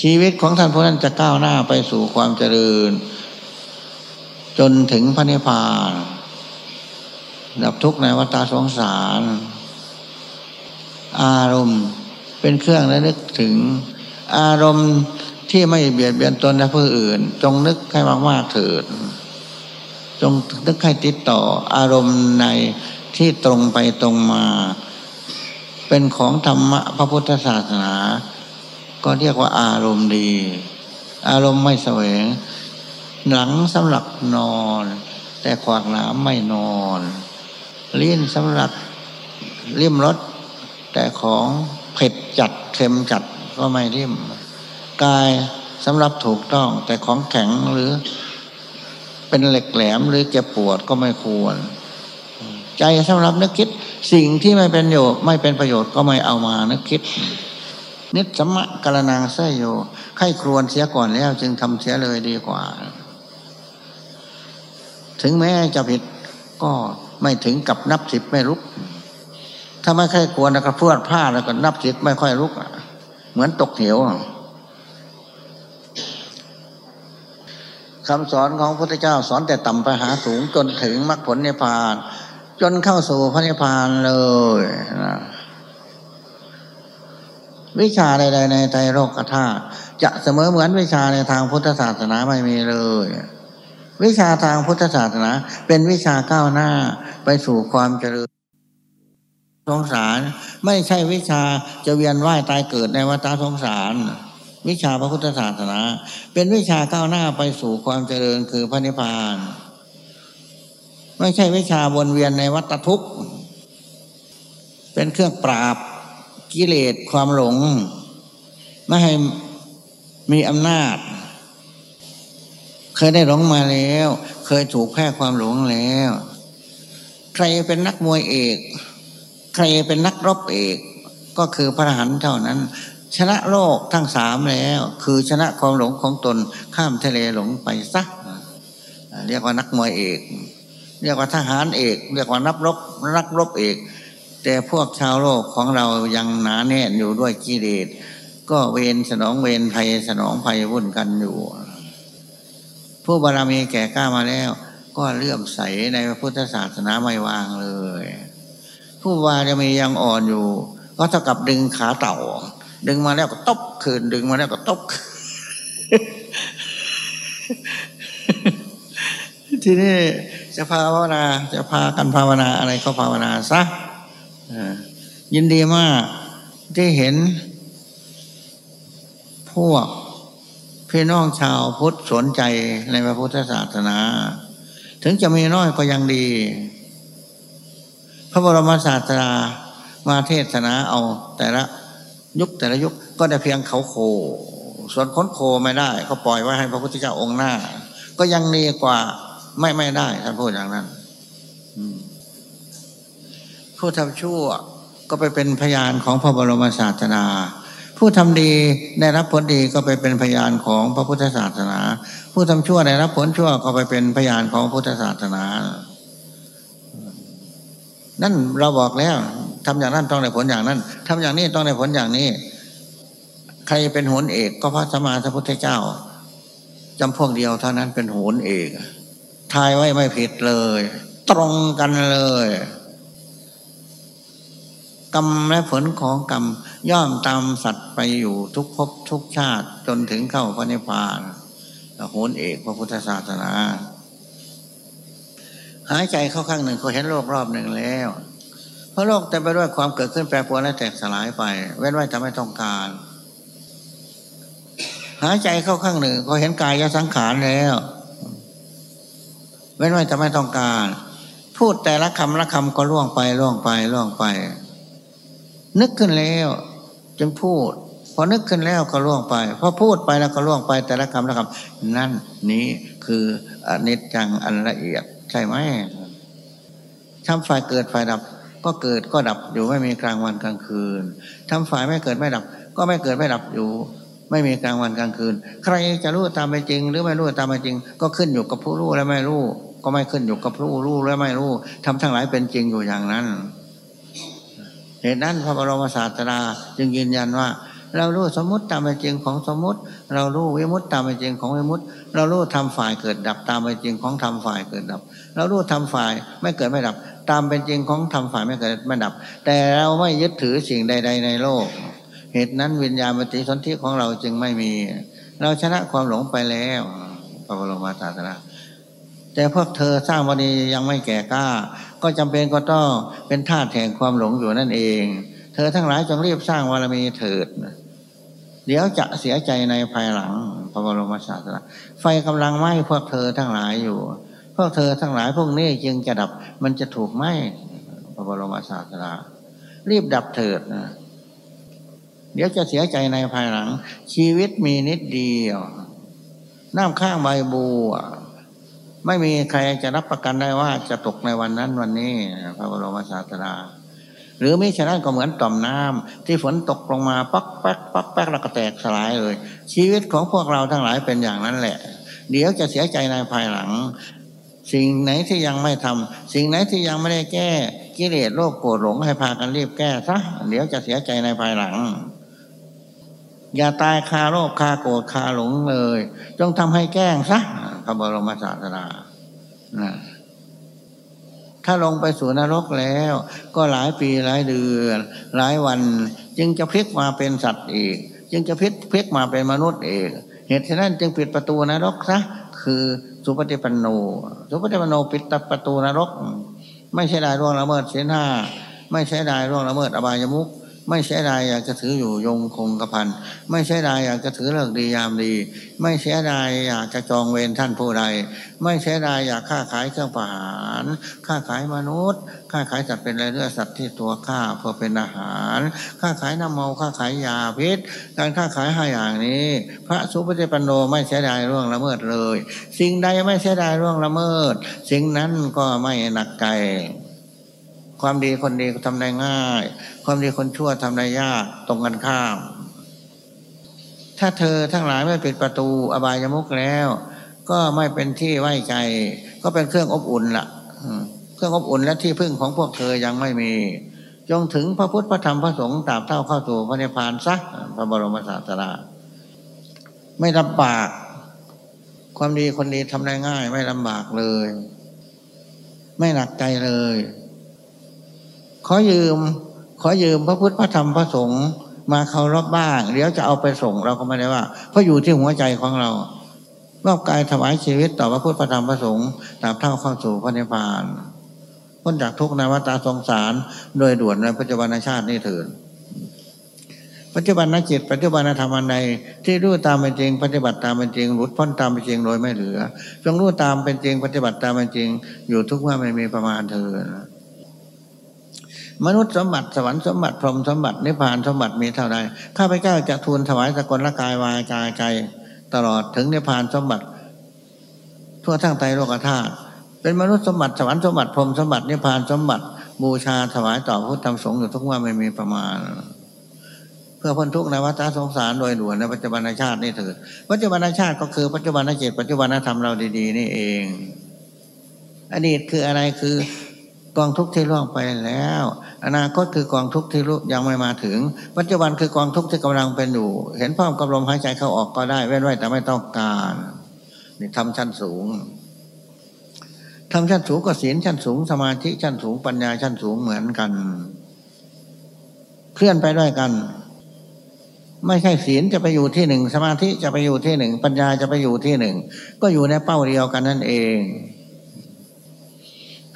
ชีวิตของท่านผู้นั้นจะก้าวหน้าไปสู่ความเจริญ จนถึงพระนิพพานดับทุกข์ในวัฏสงสาร อารมณ์เป็นเครื่องระลึกถึง อารมณ์ที่ไม่เบียดเบียนตนและผู้อื่น จงนึกให้มากๆเถิด จงนึกให้ติดต่ออารมณ์ในที่ตรงไปตรงมา เป็นของธรรมะพระพุทธศาสนา ก็เรียกว่าอารมณ์ดี อารมณ์ไม่แสวง หลังสำหรับนอน แต่ขวากน้ำไม่นอนเลี้ยนสำหรับเลี่ยมรสแต่ของเผ็ดจัดเค็มจัดก็ไม่เลี่ยมกายสำหรับถูกต้องแต่ของแข็งหรือ เป็นเหล็กแหลมหรือเจ็บปวดก็ไม่ควร ใจสำหรับนึกคิดสิ่งที่ไม่เป็นประโยชน์ไม่เป็นประโยชน์ก็ไม่เอามานึกคิด นิสมะกรณางเสยโยไข้ครวนเสียก่อนแล้ว จึงทำเสียเลยดีกว่า ถึงแม้จะผิดก็ไม่ถึงกับนับสิบไม่ลุก ถ้าไม่ใค่ควรแล้วก็เพื่อนผ้าแล้วก็นับสิบไม่ค่อยลุก เหมือนตกเหว คำสอนของพระพุทธเจ้าสอนแต่ต่ำไปหาสูงจนถึงมรรคผลนิพพาน จนเข้าสู่พระนิพพานเลยนะวิชาใดๆในใจโลกธาตุจะเสมอเหมือนวิชาในทางพุทธศาสนาไม่มีเลย วิชาทางพุทธศาสนา เป็นวิชาก้าวหน้าไปสู่ความเจริญสงสาร ไม่ใช่วิชาจะเวียนว่ายตายเกิดในวัฏสงสาร วิชาพระพุทธศาสนา เป็นวิชาก้าวหน้าไปสู่ความเจริญคือพระนิพพาน ไม่ใช่วิชาวนเวียนในวัฏทุกข์เป็นเครื่องปราบกิเลสความหลง ไม่ให้มีอำนาจ เคยได้หลงมาแล้ว เคยถูกแพ้ความหลงแล้ว ใครเป็นนักมวยเอก ใครเป็นนักรบเอก ก็คือพระหันเท่านั้น ชนะโลกทั้งสามแล้ว คือชนะความหลงของตนข้ามทะเลหลงไปซะเรียกว่านักมวยเอก เรียกว่าทหารเอก เรียกว่านักรบนักรบเอก แต่พวกชาวโลกของเรายังหนาแน่นอยู่ด้วยกิเลสก็เวรสนองเวรภัยสนองภัยวุ่นกันอยู่ ผู้บารมีแก่กล้ามาแล้ว ก็เลื่อมใสในพระพุทธศาสนาไม่วางเลย ผู้บารมียังอ่อนอยู่ ก็เท่ากับดึงขาเต่า ดึงมาแล้วก็ตบคืน ดึงมาแล้วก็ตบทีนี้จะภาวนา จะพากันภาวนาอะไรก็ภาวนาซะยินดีมากที่เห็น พวกพี่น้องชาวพุทธสนใจในพระพุทธศาสนา ถึงจะมีน้อยก็ยังดี พระบรมศาสดามาเทศนาเอาแต่ละ ยุคแต่ละยุคก็ได้เพียงเขาโค ส่วนค้นโคไม่ได้ ก็ปล่อยไว้ให้พระพุทธเจ้าองค์หน้า ก็ยังดีกว่าไม่ไม่ได้ท่านพูดอย่างนั้นผู้ทำชั่วก็ไปเป็นพยานของพระบรมศาสนา ผู้ทำดีได้รับผลดีก็ไปเป็นพยานของพระพุทธศาสนา ผู้ทำชั่วได้รับผลชั่วก็ไปเป็นพยานของพุทธศาสนา นั่นเราบอกแล้วทำอย่างนั้นต้องได้ผลอย่างนั้นทำอย่างนี้ต้องได้ผลอย่างนี้ ใครเป็นโหนเอกก็พระสัมมาสัพพุทธเจ้าจำพวกเดียวเท่านั้นเป็นโหนเอกทายไว้ไม่ผิดเลย ตรงกันเลย กรรมและผลของกรรมย่อมตามสัตว์ไปอยู่ทุกภพทุกชาติจนถึงเข้าพระนิพพานโหนเอกพระพุทธศาสนา หายใจเข้าข้างหนึ่งก็เห็นโลกรอบหนึ่งแล้ว เพราะโลกเต็มไปด้วยความเกิดขึ้นแปรปรวนและแตกสลายไป เว้นไว้ทำให้ต้องการ หายใจเข้าข้างหนึ่งก็เห็นกายยสังขารแล้ว เว้นไว้ทำให้ต้องการ พูดแต่ละคำละคำก็ล่วงไปล่วงไปล่วงไป นึกขึ้นแล้วจึงพูดพอนึกขึ้นแล้วก็ล่วงไปพอพูดไปแล้วก็ล่วงไปแต่ละคำละคำนั่นนี้คืออนิจจังอันละเอียด ใช่ไหมทำฝ่ายเกิดฝ่ายดับ ก็เกิดก็ดับอยู่ไม่มีกลางวันกลางคืนทำฝ่ายไม่เกิดไม่ดับ ก็ไม่เกิดไม่ดับอยู่ ไม่มีกลางวันกลางคืน ใครจะรู้ตามไปจริง หรือไม่รู้ตามไปจริง ก็ขึ้นอยู่กับผู้รู้และไม่รู้ก็ไม่ขึ้นอยู่กับผู้รู้และไม่รู้ทำทั้งหลายเป็นจริงอยู่อย่างนั้นเหตุนั้นพระบรมศาสดาจึงยืนยันว่า เรารู้สมมติตามเป็นจริงของสมมติ เรารู้วิมุตตามเป็นจริงของวิมุต เรารู้ทำฝ่ายเกิดดับตามเป็นจริงของทำฝ่ายเกิดดับ เรารู้ทำฝ่ายไม่เกิดไม่ดับ ตามเป็นจริงของทำฝ่ายไม่เกิดไม่ดับ แต่เราไม่ยึดถือสิ่งใด ๆ ในโลก เหตุนั้นวิญญาณปฏิสนธิของเราจึงไม่มี เราชนะความหลงไปแล้วพระบรมศาสดาแต่พวกเธอสร้างวันนี้ยังไม่แก่กล้า ก็จำเป็นก็ต้องเป็นธาตุแห่งความหลงอยู่นั่นเอง เธอทั้งหลายจงรีบสร้างวารมีเถิด เดี๋ยวจะเสียใจในภายหลังพระบรมศาสดาไฟกำลังไหม้พวกเธอทั้งหลายอยู่ พวกเธอทั้งหลายพวกนี้จึงจะดับมันจะถูกไหมพระบรมศาสดารีบดับเถิดนะเดี๋ยวจะเสียใจในภายหลัง ชีวิตมีนิดเดียวน้ำข้างใบบัวไม่มีใครจะรับประกันได้ว่าจะตกในวันนั้นวันนี้ พระบรมศาสดา หรือไม่ฉะนั้นก็เหมือนต่อมน้ำที่ฝนตกลงมาปักแป๊กปักแป๊กแล้วก็แตกสลายเลย ชีวิตของพวกเราทั้งหลายเป็นอย่างนั้นแหละ เดี๋ยวจะเสียใจในภายหลัง สิ่งไหนที่ยังไม่ทำสิ่งไหนที่ยังไม่ได้แก้กิเลสโลภโกรธหลงให้พากันรีบแก้ซะเดี๋ยวจะเสียใจในภายหลัง อย่าตายคาโลภคาโกรธคาหลงเลย จงทำให้แก้งซะพระบรมศาสดานะ ถ้าลงไปสู่นรกแล้ว ก็หลายปีหลายเดือน หลายวัน จึงจะพลิกมาเป็นสัตว์อีก จึงจะพลิกพลิกมาเป็นมนุษย์เองเหตุฉะนั้นจึงปิดประตูนรกซะคือสุปฏิปันโน สุปฏิปันโนปิดประตูนรก ไม่ใช่ได้ร่วงละเมิดเสียหน้าไม่ใช่ได้ร่วงละเมิดอบายมุข ไม่ใช่ใดอยากจะถืออยู่ยงคงกระพัน ไม่ใช่ใดอยากจะถือเลิกดียามดี ไม่ใช่ใดอยากจะจองเวรท่านผู้ใด ไม่ใช่ใดอยากค้าขายเครื่องประหารค้าขายมนุษย์ค้าขายสัตว์เป็นอะไรเลือสัตว์ที่ตัวข้าเพื่อเป็นอาหารค้าขายน้ำเมาค้าขายยาพิษ การค้าขายห้าอย่างนี้ พระสุปฏิปันโนไม่ใช่ใดร่วงละเมิดเลย สิ่งใดไม่ใช่ใดร่วงละเมิด สิ่งนั้นก็ไม่หนักใจ ความดีคนดีทำได้ง่าย ความดีคนชั่วทำได้ยากตรงกันข้าม ถ้าเธอทั้งหลายไม่ปิดประตูอบายมุกแล้ว ก็ไม่เป็นที่ไว้ใจ ก็เป็นเครื่องอบอุ่นละ่ะเครื่องอบอุ่นและที่พึ่งของพวกเธอยังไม่มี จงถึงพระพุทธพระธรรมพระสงฆ์ตาบเท่าเข้าสู่พระนิพพานซักพระบรมศาสดาไม่ลำบาก ความดีคนดีทำได้ง่าย ไม่ลำบากเลย ไม่หนักใจเลย ขอยืม ขอยืมพระพุทธพระธรรมพระสงฆ์มาเคารพบ้างเดี๋ยวจะเอาไปส่งเราก็ไม่ได้ว่า เพราะอยู่ที่หัวใจของเรารอบกายถวายชีวิตต่อพระพุทธพระธรรมพระสงฆ์ตามเท่าเข้าสู่พระนิพพานพ้นจากทุกข์ในวัฏสงสาร โดยด่วนในปัจจุบันชาตินี้เถิดปัจจุบันนจิตปัจจุบันธรรมอันใดที่รู้ตามเป็นจริง ปฏิบัติตามเป็นจริงหลุดพ้นตามเป็นจริงโดยไม่เหลือ จงรู้ตามเป็นจริง ปฏิบัติตามเป็นจริง อยู่ทุกว่าไม่มีประมาณเถิด มนุษย์สมบัติสวรรค์สมบัติพรหมสมบัตินิพพานสมบัติมีเท่าใดข้าพเจ้าจะทูลถวายสกลละกายวายกายใจตลอดถึงนิพพานสมบัติ ทั่วทั้งไตโลกธาตุเป็นมนุษย์สมบัติสวรรค์สมบัติพรหมสมบัตินิพพานสมบัติ บูชาถวายต่อพุทธธรรมสงฆ์อยู่ทุกว่าไม่มีประมาณ เพื่อพ้นทุกข์ในวัฏสงสารโดยด่วนในปัจจุบันชาตินี่เถิดปัจจุบันชาติก็คือปัจจุบันจิตปัจจุบันธรรมเราดี ๆ นี่เอง อดีตคืออะไรคือ กองทุกข์ที่ล่วงไปแล้ว อนาคตคือกองทุกข์ที่ยังไม่มาถึง ปัจจุบันคือกองทุกข์ที่กำลังเป็นอยู่ เห็นพร้อมกับลมหายใจเข้าออกก็ได้เว้นไว้แต่ไม่ต้องการนี่ทำชั้นสูงทำชั้นสูงก็ศีลชั้นสูง สมาธิชั้นสูงปัญญาชั้นสูงเหมือนกัน เคลื่อนไปด้วยกัน ไม่ใช่ศีลจะไปอยู่ที่หนึ่งสมาธิจะไปอยู่ที่หนึ่งปัญญาจะไปอยู่ที่หนึ่งก็อยู่ในเป้าเดียวกันนั่นเอง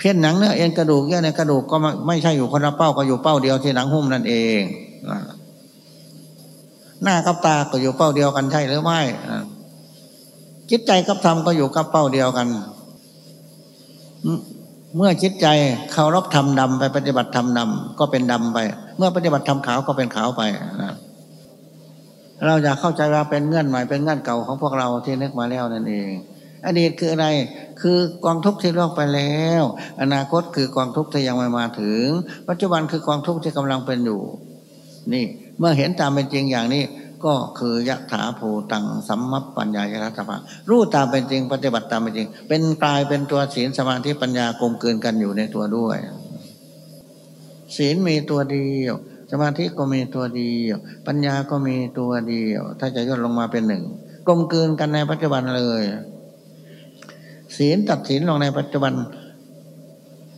เพี้ยนหนังเนื้อเอ็นกระดูกเยื่อในกระดูกก็ไม่ใช่อยู่คนละเป้าก็อยู่เป้าเดียวที่หนังหุ้มนั่นเองหน้ากับตาก็อยู่เป้าเดียวกันใช่หรือไม่จิตใจกับธรรมก็อยู่กับเป้าเดียวกัน เมื่อจิตใจเคารพธรรมดำไปปฏิบัติธรรมดำก็เป็นดำไป เมื่อปฏิบัติธรรมขาวก็เป็นขาวไปนะเราอยากเข้าใจว่าเป็นเงื่อนใหม่เป็นเงื่อนเก่าของพวกเราที่นึกมาแล้วนั่นเอง อดีตคืออะไร คือกองทุกข์ที่ล่วงไปแล้ว อนาคตคือกองทุกข์ที่ยังไม่มาถึง ปัจจุบันคือกองทุกข์ที่กำลังเป็นอยู่ นี่เมื่อเห็นตามเป็นจริงอย่างนี้ ก็คือยะถาภูตังสัมมัปปัญญายรัตภะรู้ตามเป็นจริงปฏิบัติตามเป็นจริง เป็นกายเป็นตัวศีลสมาธิปัญญากลมเกินกันอยู่ในตัวด้วย ศีลมีตัวเดียวสมาธิก็มีตัวเดียว ปัญญาก็มีตัวเดียว ถ้าจะย่นลงมาเป็นหนึ่งกลมเกินกันในปัจจุบันเลย ศีลตัดศีลลงในปัจจุบัน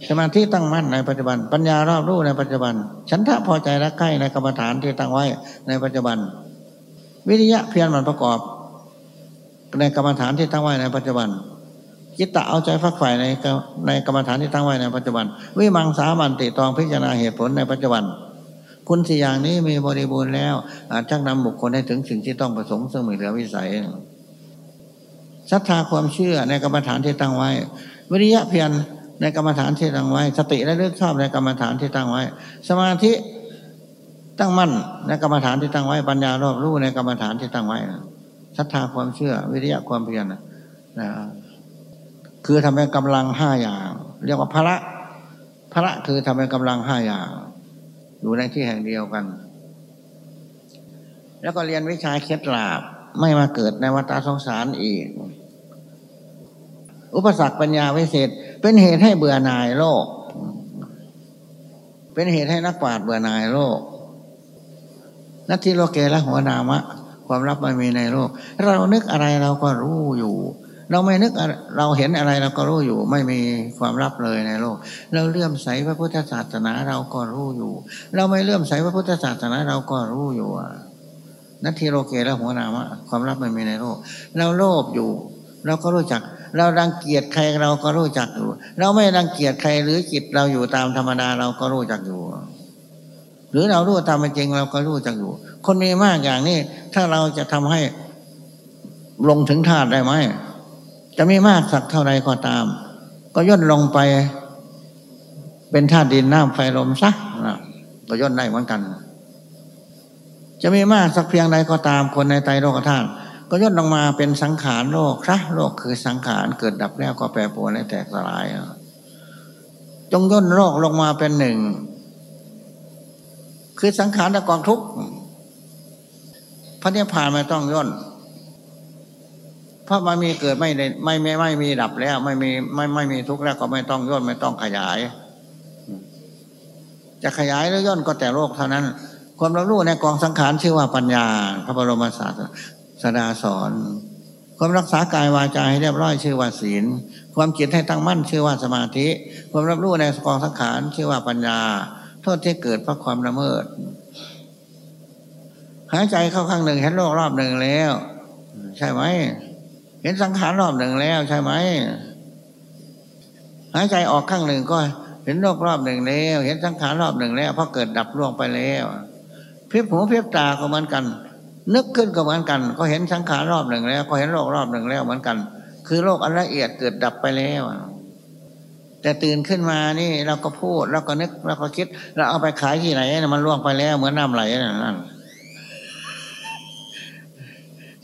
สมาธิตั้งมั่นในปัจจุบัน ปัญญารอบรู้ในปัจจุบัน ฉันทะพอใจรักใกล้ในกรรมฐานที่ตั้งไว้ในปัจจุบัน วิริยะเพียรมันประกอบ ในกรรมฐานที่ตั้งไว้ในปัจจุบันจิตตะเอาใจฟักใฝ่ในในกรรมฐานที่ตั้งไว้ในปัจจุบัน วิมังสามันติตองพิจารณาเหตุผลในปัจจุบัน คุณสี่อย่างนี้มีบริบูรณ์แล้ว อาจชักนำบุคคลให้ถึงสิ่งที่ต้องประสงค์ซึ่งมีเหลือวิสัย ศรัทธาความเชื่อในกรรมฐานที่ตั้งไว้ วิริยะเพียรในกรรมฐานที่ตั้งไว้ สติและเลือกชอบในกรรมฐานที่ตั้งไว้ สมาธิตั้งมั่นในกรรมฐานที่ตั้งไว้ ปัญญารอบรู้ในกรรมฐานที่ตั้งไว้ศรัทธาความเชื่อ วิริยะความเพียรนะคือทำเป็นกำลังห้าอย่าง เรียกว่าพระพระคือทำเป็นกำลังห้าอย่าง อยู่ในที่แห่งเดียวกัน แล้วก็เรียนวิชาเคล็ดลาบไม่มาเกิดในวัฏสงสารอีก อุปสรรคปัญญาวิเศษ เป็นเหตุให้เบื่อหน่ายโลก เป็นเหตุให้นักปราชญ์เบื่อหน่ายโลกนัตทิโลเกละหัวนามะ ความลับไม่มีในโลก เรานึกอะไรเราก็รู้อยู่ เราไม่นึกเราเห็นอะไรเราก็รู้อยู่ ไม่มีความลับเลยในโลก เราเลื่อมใสพระพุทธศาสนาเราก็รู้อยู่ เราไม่เลื่อมใสพระพุทธศาสนาเราก็รู้อยู่นัตทิโลเกละหัวนามะ ความลับไม่มีในโลก เราโลภอยู่ เราก็รู้จัก เรารังเกียจใครเราก็รู้จักอยู่ เราไม่รังเกียจใครหรือจิตเราอยู่ตามธรรมดาเราก็รู้จักอยู่ หรือเรารู้ตามเป็นจริงเราก็รู้จักอยู่ คนมีมากอย่างนี้ ถ้าเราจะทำให้ลงถึงธาตุได้ไหมจะมีมากสักเท่าไรก็ตาม ก็ย่นลงไป เป็นธาตุดินน้ำไฟลมซักก็ย่นได้เหมือนกัน จะมีมากสักเพียงใดก็ตามคนในไตโลกธาตุ ก็ย่นลงมาเป็นสังขารโลกซะโลกคือสังขารเกิดดับแล้วก็แปรปรวนและแตกสลาย จงย่นโลกลงมาเป็นหนึ่ง คือสังขารและกองทุกข์พระเนิพพานไม่ต้องย่นเพราะมันมีเกิดไม่ได้ไม่ไม่ไม่มีดับแล้ว ไม่มีไม่ไม่มีทุกข์แล้วก็ไม่ต้องย่นไม่ต้องขยาย จะขยายหรือย่นก็แต่โลกเท่านั้น ความรู้ในกองสังขารชื่อว่าปัญญา พระบรมศาส สดาสอน ความรักษากายวาจาให้เรียบร้อยชื่อว่าศีล ความจิตให้ตั้งมั่นชื่อว่าสมาธิ ความรับรู้ในกองสังขารชื่อว่าปัญญา โทษที่เกิดเพราะความละเมิด หายใจเข้าข้างหนึ่งเห็นโลกรอบหนึ่งแล้ว ใช่ไหม เห็นสังขารรอบหนึ่งแล้วใช่ไหม หายใจออกข้างหนึ่งก็เห็นโลกรอบหนึ่งแล้ว เห็นสังขารรอบหนึ่งแล้วเพราะเกิดดับล่วงไปแล้วพิบหูพิบตาก็เหมือนกัน นึกขึ้นก็เหมือนกัน ก็เห็นสังขารรอบหนึ่งแล้ว ก็เห็นโลกรอบหนึ่งแล้วเหมือนกัน คือโลกอันละเอียดเกิดดับไปแล้วแต่ตื่นขึ้นมานี่เราก็พูดเราก็นึกเราก็คิด เราเอาไปขายที่ไหนมันล่วงไปแล้วเหมือนน้าไหลนั่น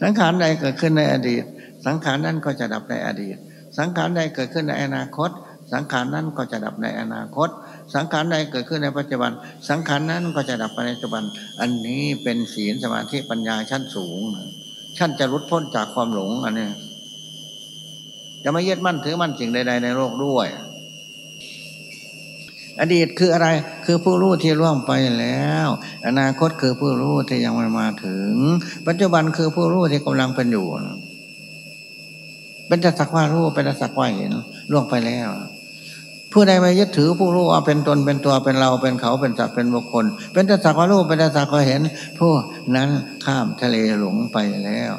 สังขารใดเกิดขึ้นในอดีต สังขารนั้นก็จะดับในอดีต สังขารใดเกิดขึ้นในอนาคต สังขารนั้นก็จะดับในอนาคต สังขารใดเกิดขึ้นในปัจจุบัน สังขารนั้นก็จะดับไปในปัจจุบัน อันนี้เป็นศีลสมาธิปัญญาชั้นสูง ชั้นจะรุดพ้นจากความหลงอันนี้จะไม่ยึดมั่นถือมั่นสิ่งใด ๆ ในโลกด้วย อดีตคืออะไรคือผู้รู้ที่ล่วงไปแล้ว อนาคตคือผู้รู้ที่ยังไม่มาถึง ปัจจุบันคือผู้รู้ที่กำลังเป็นอยู่เป็นแต่สักว่ารู้เป็นแต่สักว่าเห็นล่วงไปแล้ว ผู้ใดไม่ยึดถือผู้รู้ว่าเป็นตนเป็นตัวเป็นเราเป็นเขาเป็นสัตว์เป็นบุคคล เป็นแต่สักว่ารู้เป็นแต่สักว่าเห็น ผู้นั้นข้ามทะเลหลงไปแล้ว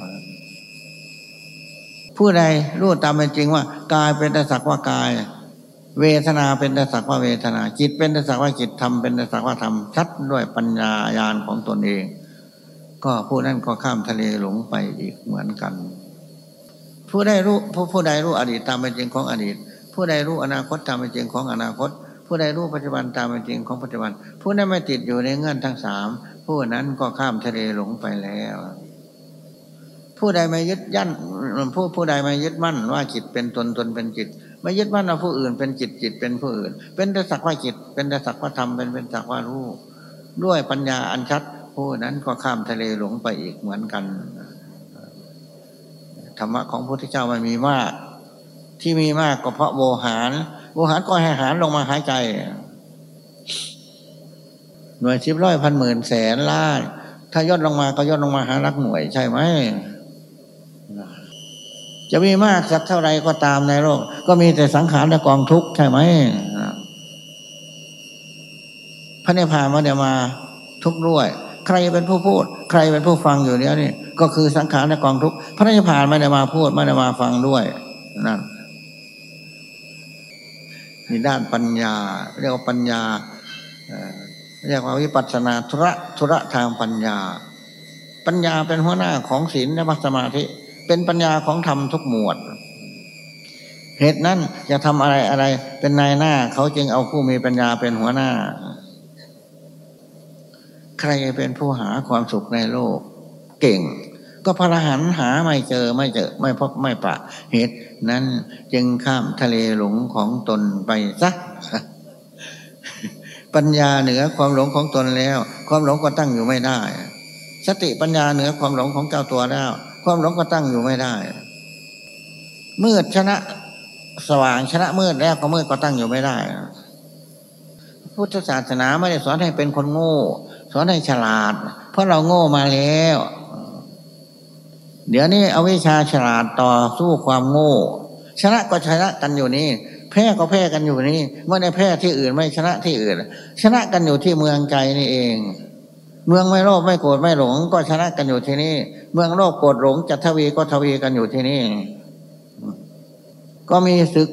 ผู้ใดรู้ตามเป็นจริงว่ากายเป็นแต่สักว่ากาย เวทนาเป็นแต่สักว่าเวทนา จิตเป็นแต่สักว่าจิตธรรมเป็นแต่สักว่าธรรมชัดด้วยปัญญาญาณของตนเอง ก็ผู้นั้นก็ข้ามทะเลหลงไปอีกเหมือนกัน ผู้ใดรู้ผู้ผู้ใดรู้อดีตตามเป็นจริงของอดีต ผู้ใดรู้อนาคตตามเป็นจริงของอนาคต ผู้ใดรู้ปัจจุบันตามเป็นจริงของปัจจุบัน ผู้นั้นไม่ติดอยู่ในเงื่อนทั้งสามผู้นั้นก็ข้ามทะเลหลงไปแล้ว ผู้ใดไม่ยึดยั่นผู้ผู้ใดไม่ยึดมั่นว่าจิตเป็นตนตนเป็นจิตไม่ยึดมั่นว่าผู้อื่นเป็นจิตจิตเป็นผู้อื่น เป็นแต่สักว่าจิต เป็นแต่สักว่าธรรมเป็นเป็นสักว่ารู้ด้วยปัญญาอันชัด ผู้นั้นก็ข้ามทะเลหลงไปอีกเหมือนกันธรรมะของพระพุทธเจ้ามันมีมาก ที่มีมากก็เพราะโวหาร โวหารก็ให้หารลงมาหายใจ หน่วยสิบร้อยพันหมื่นแสนล้านถ้าย่นลงมาก็ย่นลงมาหารักหน่วยใช่ไหม จะมีมากสักเท่าไรก็ตามในโลก ก็มีแต่สังขารและกองทุกข์ใช่ไหมพระนิพพานมาเดี๋ยวมาทุกข์ด้วย ใครเป็นผู้พูด ใครเป็นผู้ฟังอยู่เนี้ยนี่ก็คือสังขารและกองทุกข์พระนิพพานไม่ได้มาพูดไม่ได้มาฟังด้วยนั่น มีด้านปัญญา เรียกว่าปัญญาเรียกว่าวิปัสนาธุระธุระทางปัญญา ปัญญาเป็นหัวหน้าของศีลและสมาธิ เป็นปัญญาของธรรมทุกหมวด เหตุนั้นจะทำอะไรอะไร เป็นนายหน้า เขาจึงเอาผู้มีปัญญาเป็นหัวหน้า ใครเป็นผู้หาความสุขในโลก เก่ง ก็พระหันหาไม่เจอไม่เจอไม่พบไม่ปะเหตุ นั้นจึงข้ามทะเลหลงของตนไปซะปัญญาเหนือความหลงของตนแล้ว ความหลงก็ตั้งอยู่ไม่ได้ สติปัญญาเหนือความหลงของเจ้าตัวแล้ว ความหลงก็ตั้งอยู่ไม่ได้ มืดชนะสว่างชนะมืดแล้วก็มืดก็ตั้งอยู่ไม่ได้ พุทธศาสนาไม่ได้สอนให้เป็นคนโง่ สอนให้ฉลาด เพราะเราโง่มาแล้ว เดี๋ยวนี้เอาวิชาฉลาดต่อสู้ความโง่ ชนะก็ชนะกันอยู่นี่แพ้ก็แพ้กันอยู่นี่ไม่ได้แพ้ที่อื่นไม่ชนะที่อื่น ชนะกันอยู่ที่เมืองใจนี่เอง เมืองไม่โลภไม่โกรธไม่หลง ก็ชนะกันอยู่ที่นี่ เมืองโลภโกรธหลงจะทวีก็ทวีกันอยู่ที่นี่ ก็มีศึก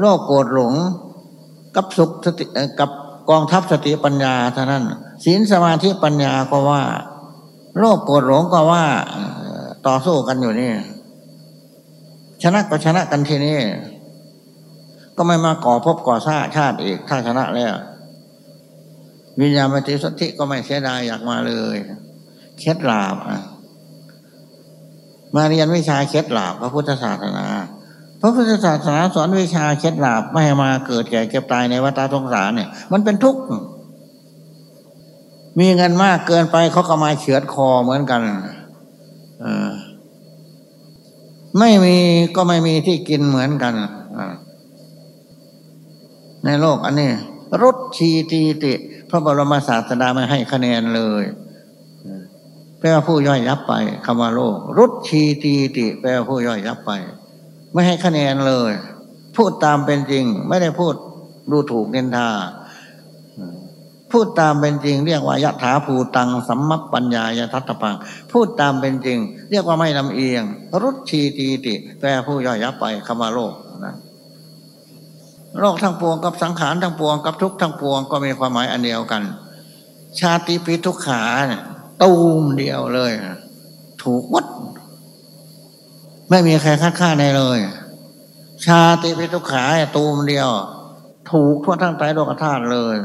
โลกโกรธหลง กับสุขสติกับกองทัพสติปัญญาเท่านั้นศีลสมาธิปัญญาก็ว่า โลกโกรธหลงก็ว่าต่อสู้กันอยู่นี่ ชนะก็ชนะกันทีนี้ ก็ไม่มาก่อพบก่อซาชาติอีก ถ้าชนะแล้ววิญญาณมติสติก็ไม่เสียดายอยากมาเลยเคล็ดลาบมาเรียนวิชาเคล็ดลาบพระพุทธศาสนาพระพุทธศาสนาสอนวิชาเคล็ดลับไม่ให้มาเกิดแก่เก็บตายในวัฏสงสารเนี่ย มันเป็นทุกข์ มีเงินมากเกินไปเขาก็มาเฉือดคอเหมือนกันไม่มีก็ไม่มีที่กินเหมือนกันในโลกอันนี้รุดชีตีติพระบรมศาสดาไม่ให้คะแนนเลยแปลว่าผู้ย่อยยับไปคำว่าโลกรุดชีตีติ แปลว่าผู้ย่อยยับไป ไม่ให้คะแนนเลย พูดตามเป็นจริง ไม่ได้พูดดูถูกเนินทา พูดตามเป็นจริง เรียกว่ายะถาภูตังสัมมัปปัญญายทัตปัง พูดตามเป็นจริง เรียกว่าไม่ลำเอียง รุดชีตีติ แปลผู้ย่อยยับไปคำว่าโลกนะโลกทั้งปวงกับสังขารทั้งปวงกับทุกทั้งปวงก็มีความหมายอันเดียวกัน ชาติปิทุกขาเนี่ยตูมเดียวเลย ถูกวัดไม่มีใครคัดค้านในเลย ชาติพิทุขาตูมเดียว ถูกทั่วทั้งใจโลกธาตุเลย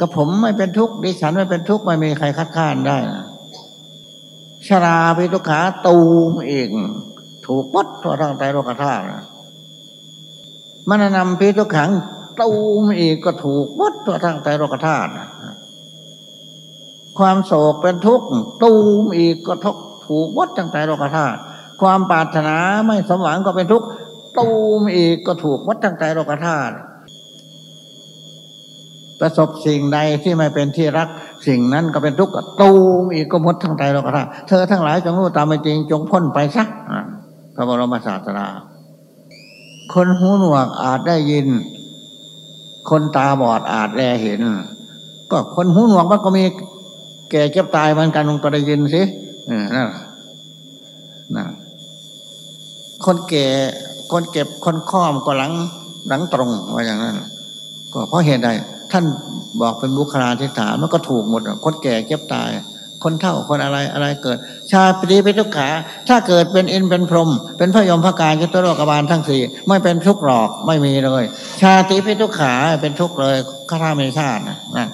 ก็ผมไม่เป็นทุกข์ดิฉันไม่เป็นทุกข์ไม่มีใครคัดค้านได้ชราพิทุขาตูมเองถูกปัดทั่วทั้งใจโลกธาตุมันนำพิทุขังตูมอีกก็ถูกวัดทั่วทั้งใจโลกธาตุความโศกเป็นทุกข์ตูมอีกก็ทุกถูกวัดทั้งใจโลกธาตุความปรารถนาไม่สมหวังก็เป็นทุกข์ตูมอีกก็ถูกวัดตั้งใจโลกธาตุ ประสบสิ่งใดที่ไม่เป็นที่รักสิ่งนั้นก็เป็นทุกข์ตูมอีกก็มดทั้งใจโลกธาตุเธอทั้งหลายจงรู้ตามเป็นจริงจงพ้นไปสักพระบรมศาสดาคนหูหนวกอาจได้ยิน คนตาบอดอาจแลเห็น ก็คนหูหนวกมันก็มีแก่เจ็บตายเหมือนกันลงก็ได้ยินสินั่นนะคนแก่คนเก็บคนค้อมก็หลังหลังตรงว่าอย่างนั้น ก็เพราะเหตุใด ท่านบอกเป็นบุคลาธิฐานมันก็ถูกหมดคนแก่เก็บตาย คนเท่าคนอะไรอะไรเกิด ชาปิป็นทุกขา ถ้าเกิดเป็นอินเป็นพรหมเป็นพระยมพระการยุตโลกบาลทั้งสี่ไม่เป็นทุกข์หรอกไม่มีเลย ชาติป็นทุกขาเป็นทุกข์เลยข้าราไม่ชาตินะ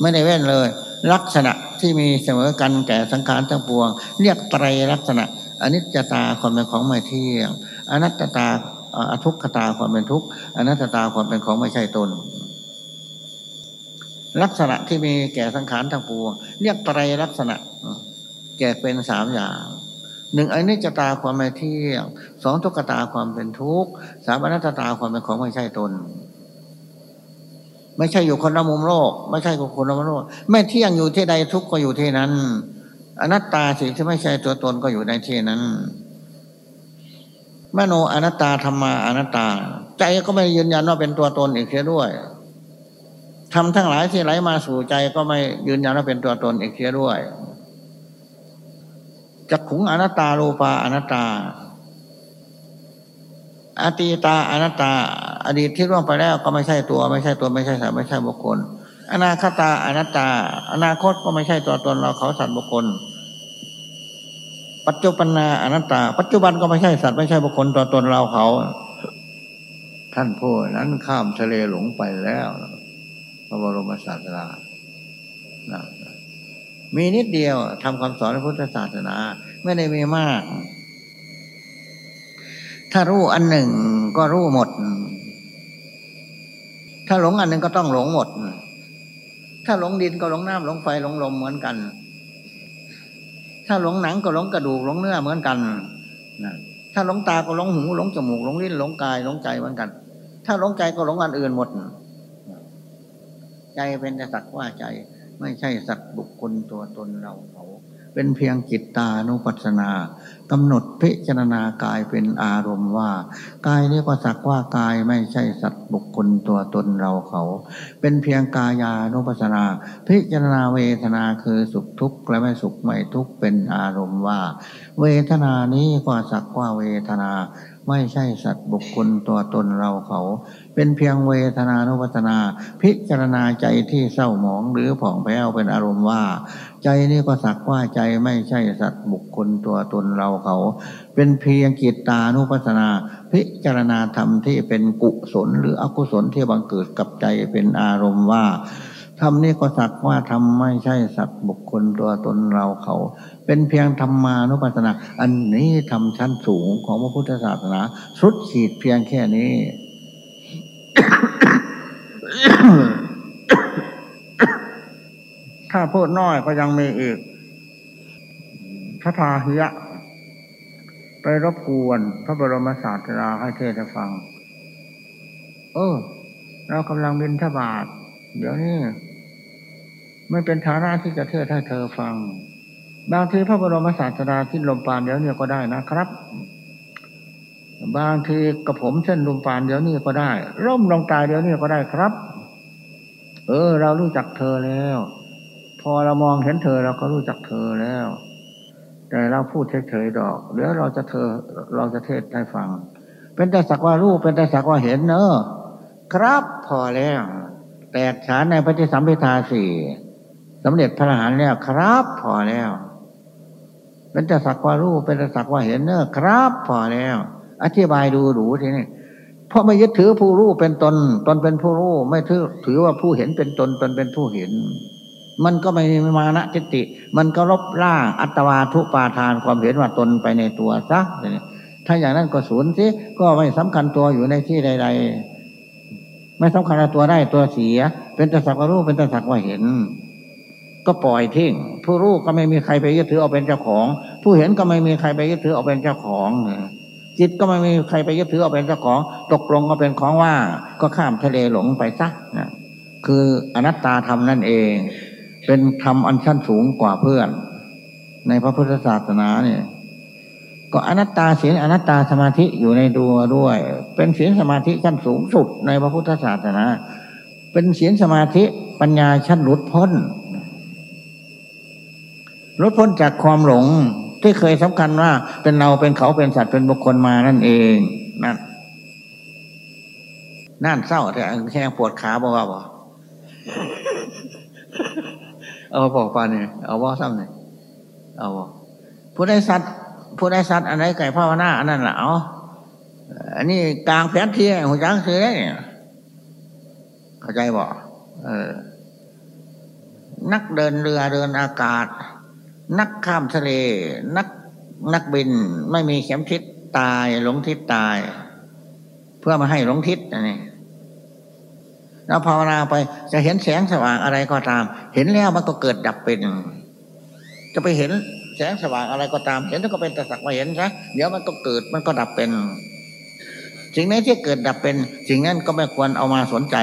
ไม่ได้เว้นเลย ลักษณะที่มีเสมอกันแก่สังขารทั้งปวง เรียกไตรลักษณะอนิจจตาความเป็นของไม่เที่ยงอนัตตาอทุกขตาความเป็นทุกข์อนัตตาความเป็นของไม่ใช่ตน ลักษณะที่มีแก่สังขารทั้งปวงเรียกไตรลักษณะ แก่เป็นสามอย่างหนึ่งอนิจจตาความไม่เที่ยงสองทุกขตาความเป็นทุกข์สามอนัตตาความเป็นของไม่ใช่ตน ไม่ใช่อยู่คนละมุมโลก ไม่ใช่กับคนละมุมโลก ไม่เที่ยงอยู่ที่ใดทุกข์ก็อยู่ที่นั้น อนัตตาสิ่งที่ไม่ใช่ตัวตนก็อยู่ในที่นั้นมโนอนัตตาธรรมาอนัตตา ใจก็ไม่ยืนยันว่าเป็นตัวตนอีกเสียด้วย ทำทั้งหลายที่ไหลมาสู่ใจก็ไม่ยืนยันว่าเป็นตัวตนอีกเสียด้วยจักขุงอนัตตารูปาอนัตตาอตีตาอนัตตา อดีตที่ร่วงไปแล้วก็ไม่ใช่ตัว ไม่ใช่ตัวไม่ใช่สัตว์ไม่ใช่บุคคล อนาคตาอนัตตา อนาคตก็ไม่ใช่ตัวตนเราเขาสัตว์บุคคล ปัจจุบันนาอนัตตา ปัจจุบันก็ไม่ใช่สัตว์ไม่ใช่บุคคลตัวตนเราเขา ท่านผู้นั้นข้ามทะเลหลงไปแล้ว ระบรมศาสดามีนิดเดียวทำคำสอนพระพุทธศาสนา ไม่ได้มีมาก ถ้ารู้อันหนึ่งก็รู้หมด ถ้าหลงอันหนึ่งก็ต้องหลงหมด ถ้าหลงดินก็หลงน้ำหลงไฟหลงลมเหมือนกัน ถ้าหลงหนังก็หลงกระดูกหลงเนื้อเหมือนกันนะถ้าหลงตาก็หลงหูหลงจมูกหลงลิ้นหลงกายหลงใจเหมือนกัน ถ้าหลงใจก็หลงอันอื่นหมด ใจเป็นแต่สักว่าใจ ไม่ใช่สัตว์บุคคลตัวตนเราเขาเป็นเพียงจิตตานุปัสสนากำหนดพิจารณากายเป็นอารมณ์ว่า กายนี้ก็สักว่ากายไม่ใช่สัตว์บุคคลตัวตนเราเขา เป็นเพียงกายานุปัสสนา พิจารณาเวทนาคือสุขทุกข์และไม่สุขไม่ทุกข์เป็นอารมณ์ว่า เวทนานี้ก็สักว่าเวทนา ไม่ใช่สัตว์บุคคลตัวตนเราเขา เป็นเพียงเวทนานุปัสนา พิจารณาใจที่เศร้าหมองหรือผ่องแผ้วเป็นอารมณ์ว่า ใจนี้ก็สักว่าใจไม่ใช่สัตว์บุคคลตัวตนเราเขา เป็นเพียงกิตตานุปัสนา พิจารณาธรรมที่เป็นกุศล หรืออกุศลที่บังเกิดกับใจเป็นอารมณ์ว่าธรรมนี้ก็สักว่าธรรมไม่ใช่สัตว์บุคคลตัวตนเราเขา เป็นเพียงธรรมานุปัสสนา อันนี้ทำชั้นสูงของพระพุทธศาสนาสุดขีดเพียงแค่นี้ ถ้าพูดน้อยก็ยังมีอีกพระพาหิยะ ไปรบกวน พระบรมศาสดาให้เทศฟัง เออ เรากำลังบินทบาท เดี๋ยวนี้ไม่เป็นฐานะที่จะเทศให้เธอฟัง บางทีพระบรมศาสดาที่ลมปานเดี๋ยวนี้ก็ได้นะครับ บางทีกระผมเช่นลมปานเดี๋ยวนี้ก็ได้ ร่มลงตายเดี๋ยวนี้ก็ได้ครับ เออ เรารู้จักเธอแล้ว พอเรามองเห็นเธอเราก็รู้จักเธอแล้ว แต่เราพูดเฉยๆดอกเดี๋ยวเราจะเธอเราจะเทศให้ฟัง เป็นแต่สักว่ารู้เป็นแต่สักว่าเห็นเนอะครับพอแล้วแตกฉานในพระจิสัมพิทาสี่สำเร็จพระอรหันต์แล้วครับ พอแล้ว เป็นแต่สักว่ารู้เป็นแต่สักว่าเห็นเนอะครับ พอแล้ว อธิบายดูหรูทีนี้เพราะไม่ยึดถือผู้รู้เป็นตน ตนเป็นผู้รู้ ไม่ถือถือว่าผู้เห็นเป็นตน ตนเป็นผู้เห็น มันก็ไม่มีมานะทิฏฐิมันก็ลบล่างอัตวาทุปาทานความเห็นว่าตนไปในตัวซะถ้าอย่างนั้นก็ศูนย์สิก็ไม่สำคัญตัวอยู่ในที่ใด ๆ ไม่สำคัญตัวได้ตัวเสีย เป็นตสักว่ารู้เป็นตสักว่าเห็นก็ปล่อยทิ้งผู้รู้ก็ไม่มีใครไปยึดถือเอาเป็นเจ้าของ ผู้เห็นก็ไม่มีใครไปยึดถือเอาเป็นเจ้าของ จิตก็ไม่มีใครไปยึดถือเอาเป็นเจ้าของ ตกลงก็เป็นของว่าก็ข้ามทะเลหลงไปซะนะคืออนัตตาธรรมนั่นเอง เป็นธรรมอันชั้นสูงกว่าเพื่อน ในพระพุทธศาสนาเนี่ย ก็อนัตตาศีลอนัตตาสมาธิอยู่ในตัวด้วย เป็นศีลสมาธิชั้นสูงสุดในพระพุทธศาสนา เป็นศีลสมาธิปัญญาชั้นหลุดพ้นหลุดพ้นจากความหลง ที่เคยสำคัญว่า เป็นเราเป็นเขาเป็นสัตว์เป็นบุคคลมานั่นเองนั่นนั่นเศร้าแต่แค่ปวดขาบอกว่าบอเอาบอกปานี่เอาว่าซ้ำเนี่ยเอาผู้ได้สัตว์ผู้ได้สัตว์อันไหนไก่ภาวนาอันนั้นแหละเอาอันนี้กลางแผนที่หัวจังคือได้เข้าใจบอกเออ นักเดินเรือเดินอากาศ นักข้ามทะเล นักนักบินไม่มีเข็มทิศตายหลงทิศตาย เพื่อมาให้หลงทิศนี่เราภาวนาไปจะเห็นแสงสว่างอะไรก็ตาม เห็นแล้วมันก็เกิดดับเป็น จะไปเห็นแสงสว่างอะไรก็ตาม เห็นแล้วก็เป็นแต่สักว่าเห็นซะเดี๋ยวมันก็เกิดมันก็ดับเป็นสิ่งนี้ที่เกิดดับเป็น สิ่งนั้นก็ไม่ควรเอามาสนใจ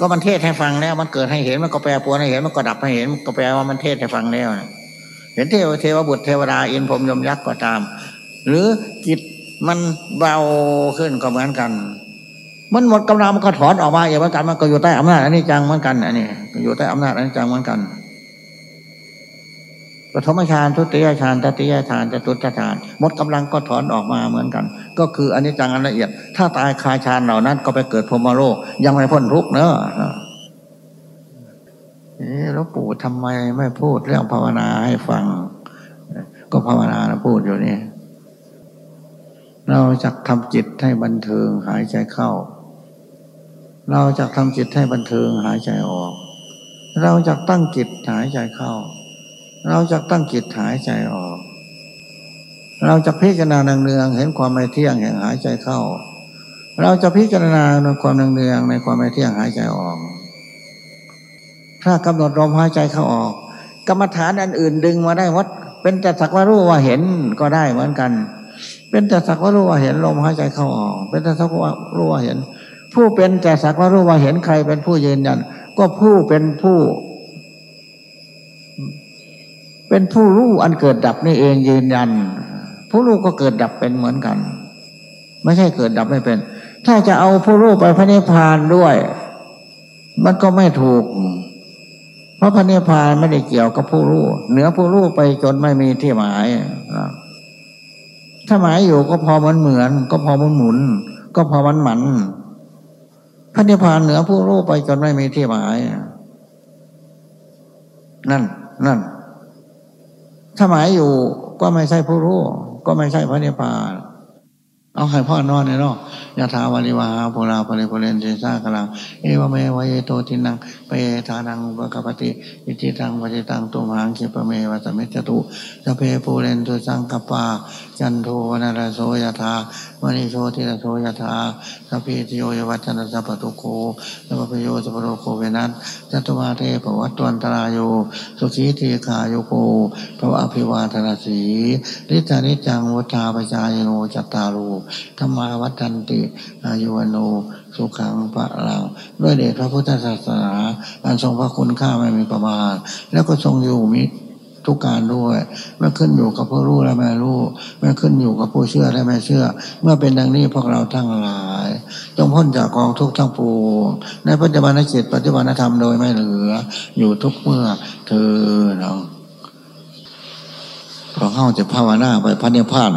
ก็มันเทศให้ฟังแล้ว มันเกิดให้เห็นมันก็แปลปวนให้เห็นมันก็ดับให้เห็นก็แปลว่ามันเทศให้ฟังแล้วเห็นเทวเทวบุตรเทวดาอินพรมยมยักษ์ก็ตาม หรือจิตมันเบาขึ้นก็เหมือนกัน มันหมดกำลังมันก็ถอนออกมาอย่างเหมือนกันมันก็อยู่ใต้อำนาจอันนี้จังเหมือนกันอันนี้อยู่ใต้อำนาจอันนี้จังเหมือนกัน ปฐมฌานทุติยฌานตติยฌานจตุตฌานหมดกำลังก็ถอนออกมาเหมือนกัน ก็คืออันนี้จังอันละเอียด ถ้าตายคาฌานเหล่านั้นก็ไปเกิดพรมโลก ยังไม่พ้นทุกเนอะเอ๊แล้วปู่ทำไมไม่พูดเรื่องภาวนาให้ฟัง ก็ภาวนาพูดอยู่นี่ เราจะทำจิตให้บันเทิงหายใจเข้า เราจะทำจิตให้บันเทิงหายใจออก เราจะตั้งจิตหายใจเข้า เราจะตั้งจิตหายใจออก เราจะพิจารณาเนืองเห็นความไม่เที่ยงแห่งหายใจเข้า เราจะพิจารณาในความเนืองในความไม่เที่ยงหายใจออก ถ้ากำหนดลมหายใจเข้าออก กรรมฐานอันอื่นดึงมาได้วัดเป็นแต่สักว่ารู้ว่าเห็นก็ได้เหมือนกัน เป็นแต่สักว่ารู้ว่าเห็นลมหายใจเข้าออก เป็นแต่สักว่ารู้ว่าเห็น ผู้เป็นแต่สักว่ารู้ว่าเห็นใครเป็นผู้ยืนยัน ก็ผู้เป็นผู้ เป็นผู้รู้อันเกิดดับนี่เองยืนยัน ผู้รู้ก็เกิดดับเป็นเหมือนกัน ไม่ใช่เกิดดับไม่เป็น ถ้าจะเอาผู้รู้ไปพระนิพพานด้วย มันก็ไม่ถูก เพราะพระนิพพานไม่ได้เกี่ยวกับผู้รู้ เหนือผู้รู้ไปจนไม่มีที่หมายถ้าหมายอยู่ก็พอมันเหมือน ก็พอมันหมุน ก็พอมันหมันพระนิพพานเหนือผู้รู้ไปจนไม่มีที่หมาย นั่น นั่น ถ้าหมายอยู่ก็ไม่ใช่ผู้รู้ ก็ไม่ใช่พระนิพพาน เอาให้พ่อนอนในนอกยะถาวาริวาหาโพลาปริปุเรนเทสากลัง เอวเมวะเยโตทินังเปทานังอุปกปปติอิจิตังปจิตังตุมหังคิปเมวะสมมิจตุสเพปูเรนตุสังกปา จันโทวนรโสยถามณีโชติรโสยถาสพพีติโยยวัชนะสัพพทุโคสัพพโยสัพโรโคเวนัสจตุมาเทปวัตตวันตรายโยสุขีทีขาโยโกภวะอภิวาทนาสีริจานิจังวุฒาปจายโนจัตตารูธรรมาวัฏันติอายุวโนสุขังพระลังด้วยเดชพระพุทธศาสนาอันทรงพระคุณค่าไม่มีประมาณ แล้วก็ทรงอยู่มิทุกการด้วยไม่ขึ้นอยู่กับผู้รู้และไม่รู้ไม่ขึ้นอยู่กับผู้เชื่อและไม่เชื่อ เมื่อเป็นดังนี้พวกเราทั้งหลาย จงพ้นจากกองทุกข์ทั้งปวงในปัจจุบันจิตปัจจุบันธรรมโดยไม่เหลือ อยู่ทุกเมื่อเธอเนาะพอเข้าจะภาวนาไปพระเนพาน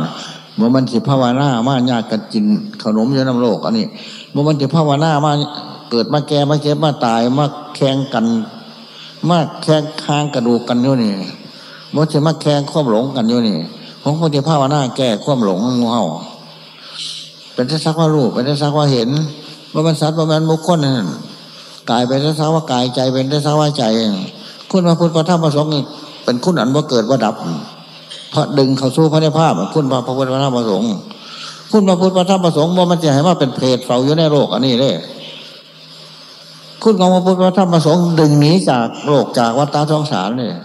เมื่อมันสิภาวนามาญาติกันกินขนมอยู่น้ำโลกอันนี้เมื่อมันสิภาวนามาเกิดมาแก่มาเจ็บมาตายมาแข่งกัน มาแข่งค้างกระดูกกันอยู่นี่มันจะมาแข่งความหลงกันอยู่นี่ของคนที่ภาวนาแก้ความหลงงูเห่าเป็นทักว่ารูปเป็นทักว่าเห็นว่ามันสัตว์ว่ามันมุขคนนั่นกายเป็นทักว่ากายใจเป็นทักว่าใจ คุณพระพุทธพระธรรมพระสงฆ์เป็นคุณอันว่าเกิดว่าดับ พระดึงเข้าสู่พระนิพพานคุณพระพุทธพระธรรมพระสงฆ์คุณพระพุทธพระธรรมพระสงฆ์ว่ามันจะให้มาเป็นเพศเฝ้าอยู่ในโลกอันนี้เลยคุณของพระพุทธพระธรรมพระสงฆ์ดึงหนีจากโลกจากวัฏฏะสงสารเนี่ย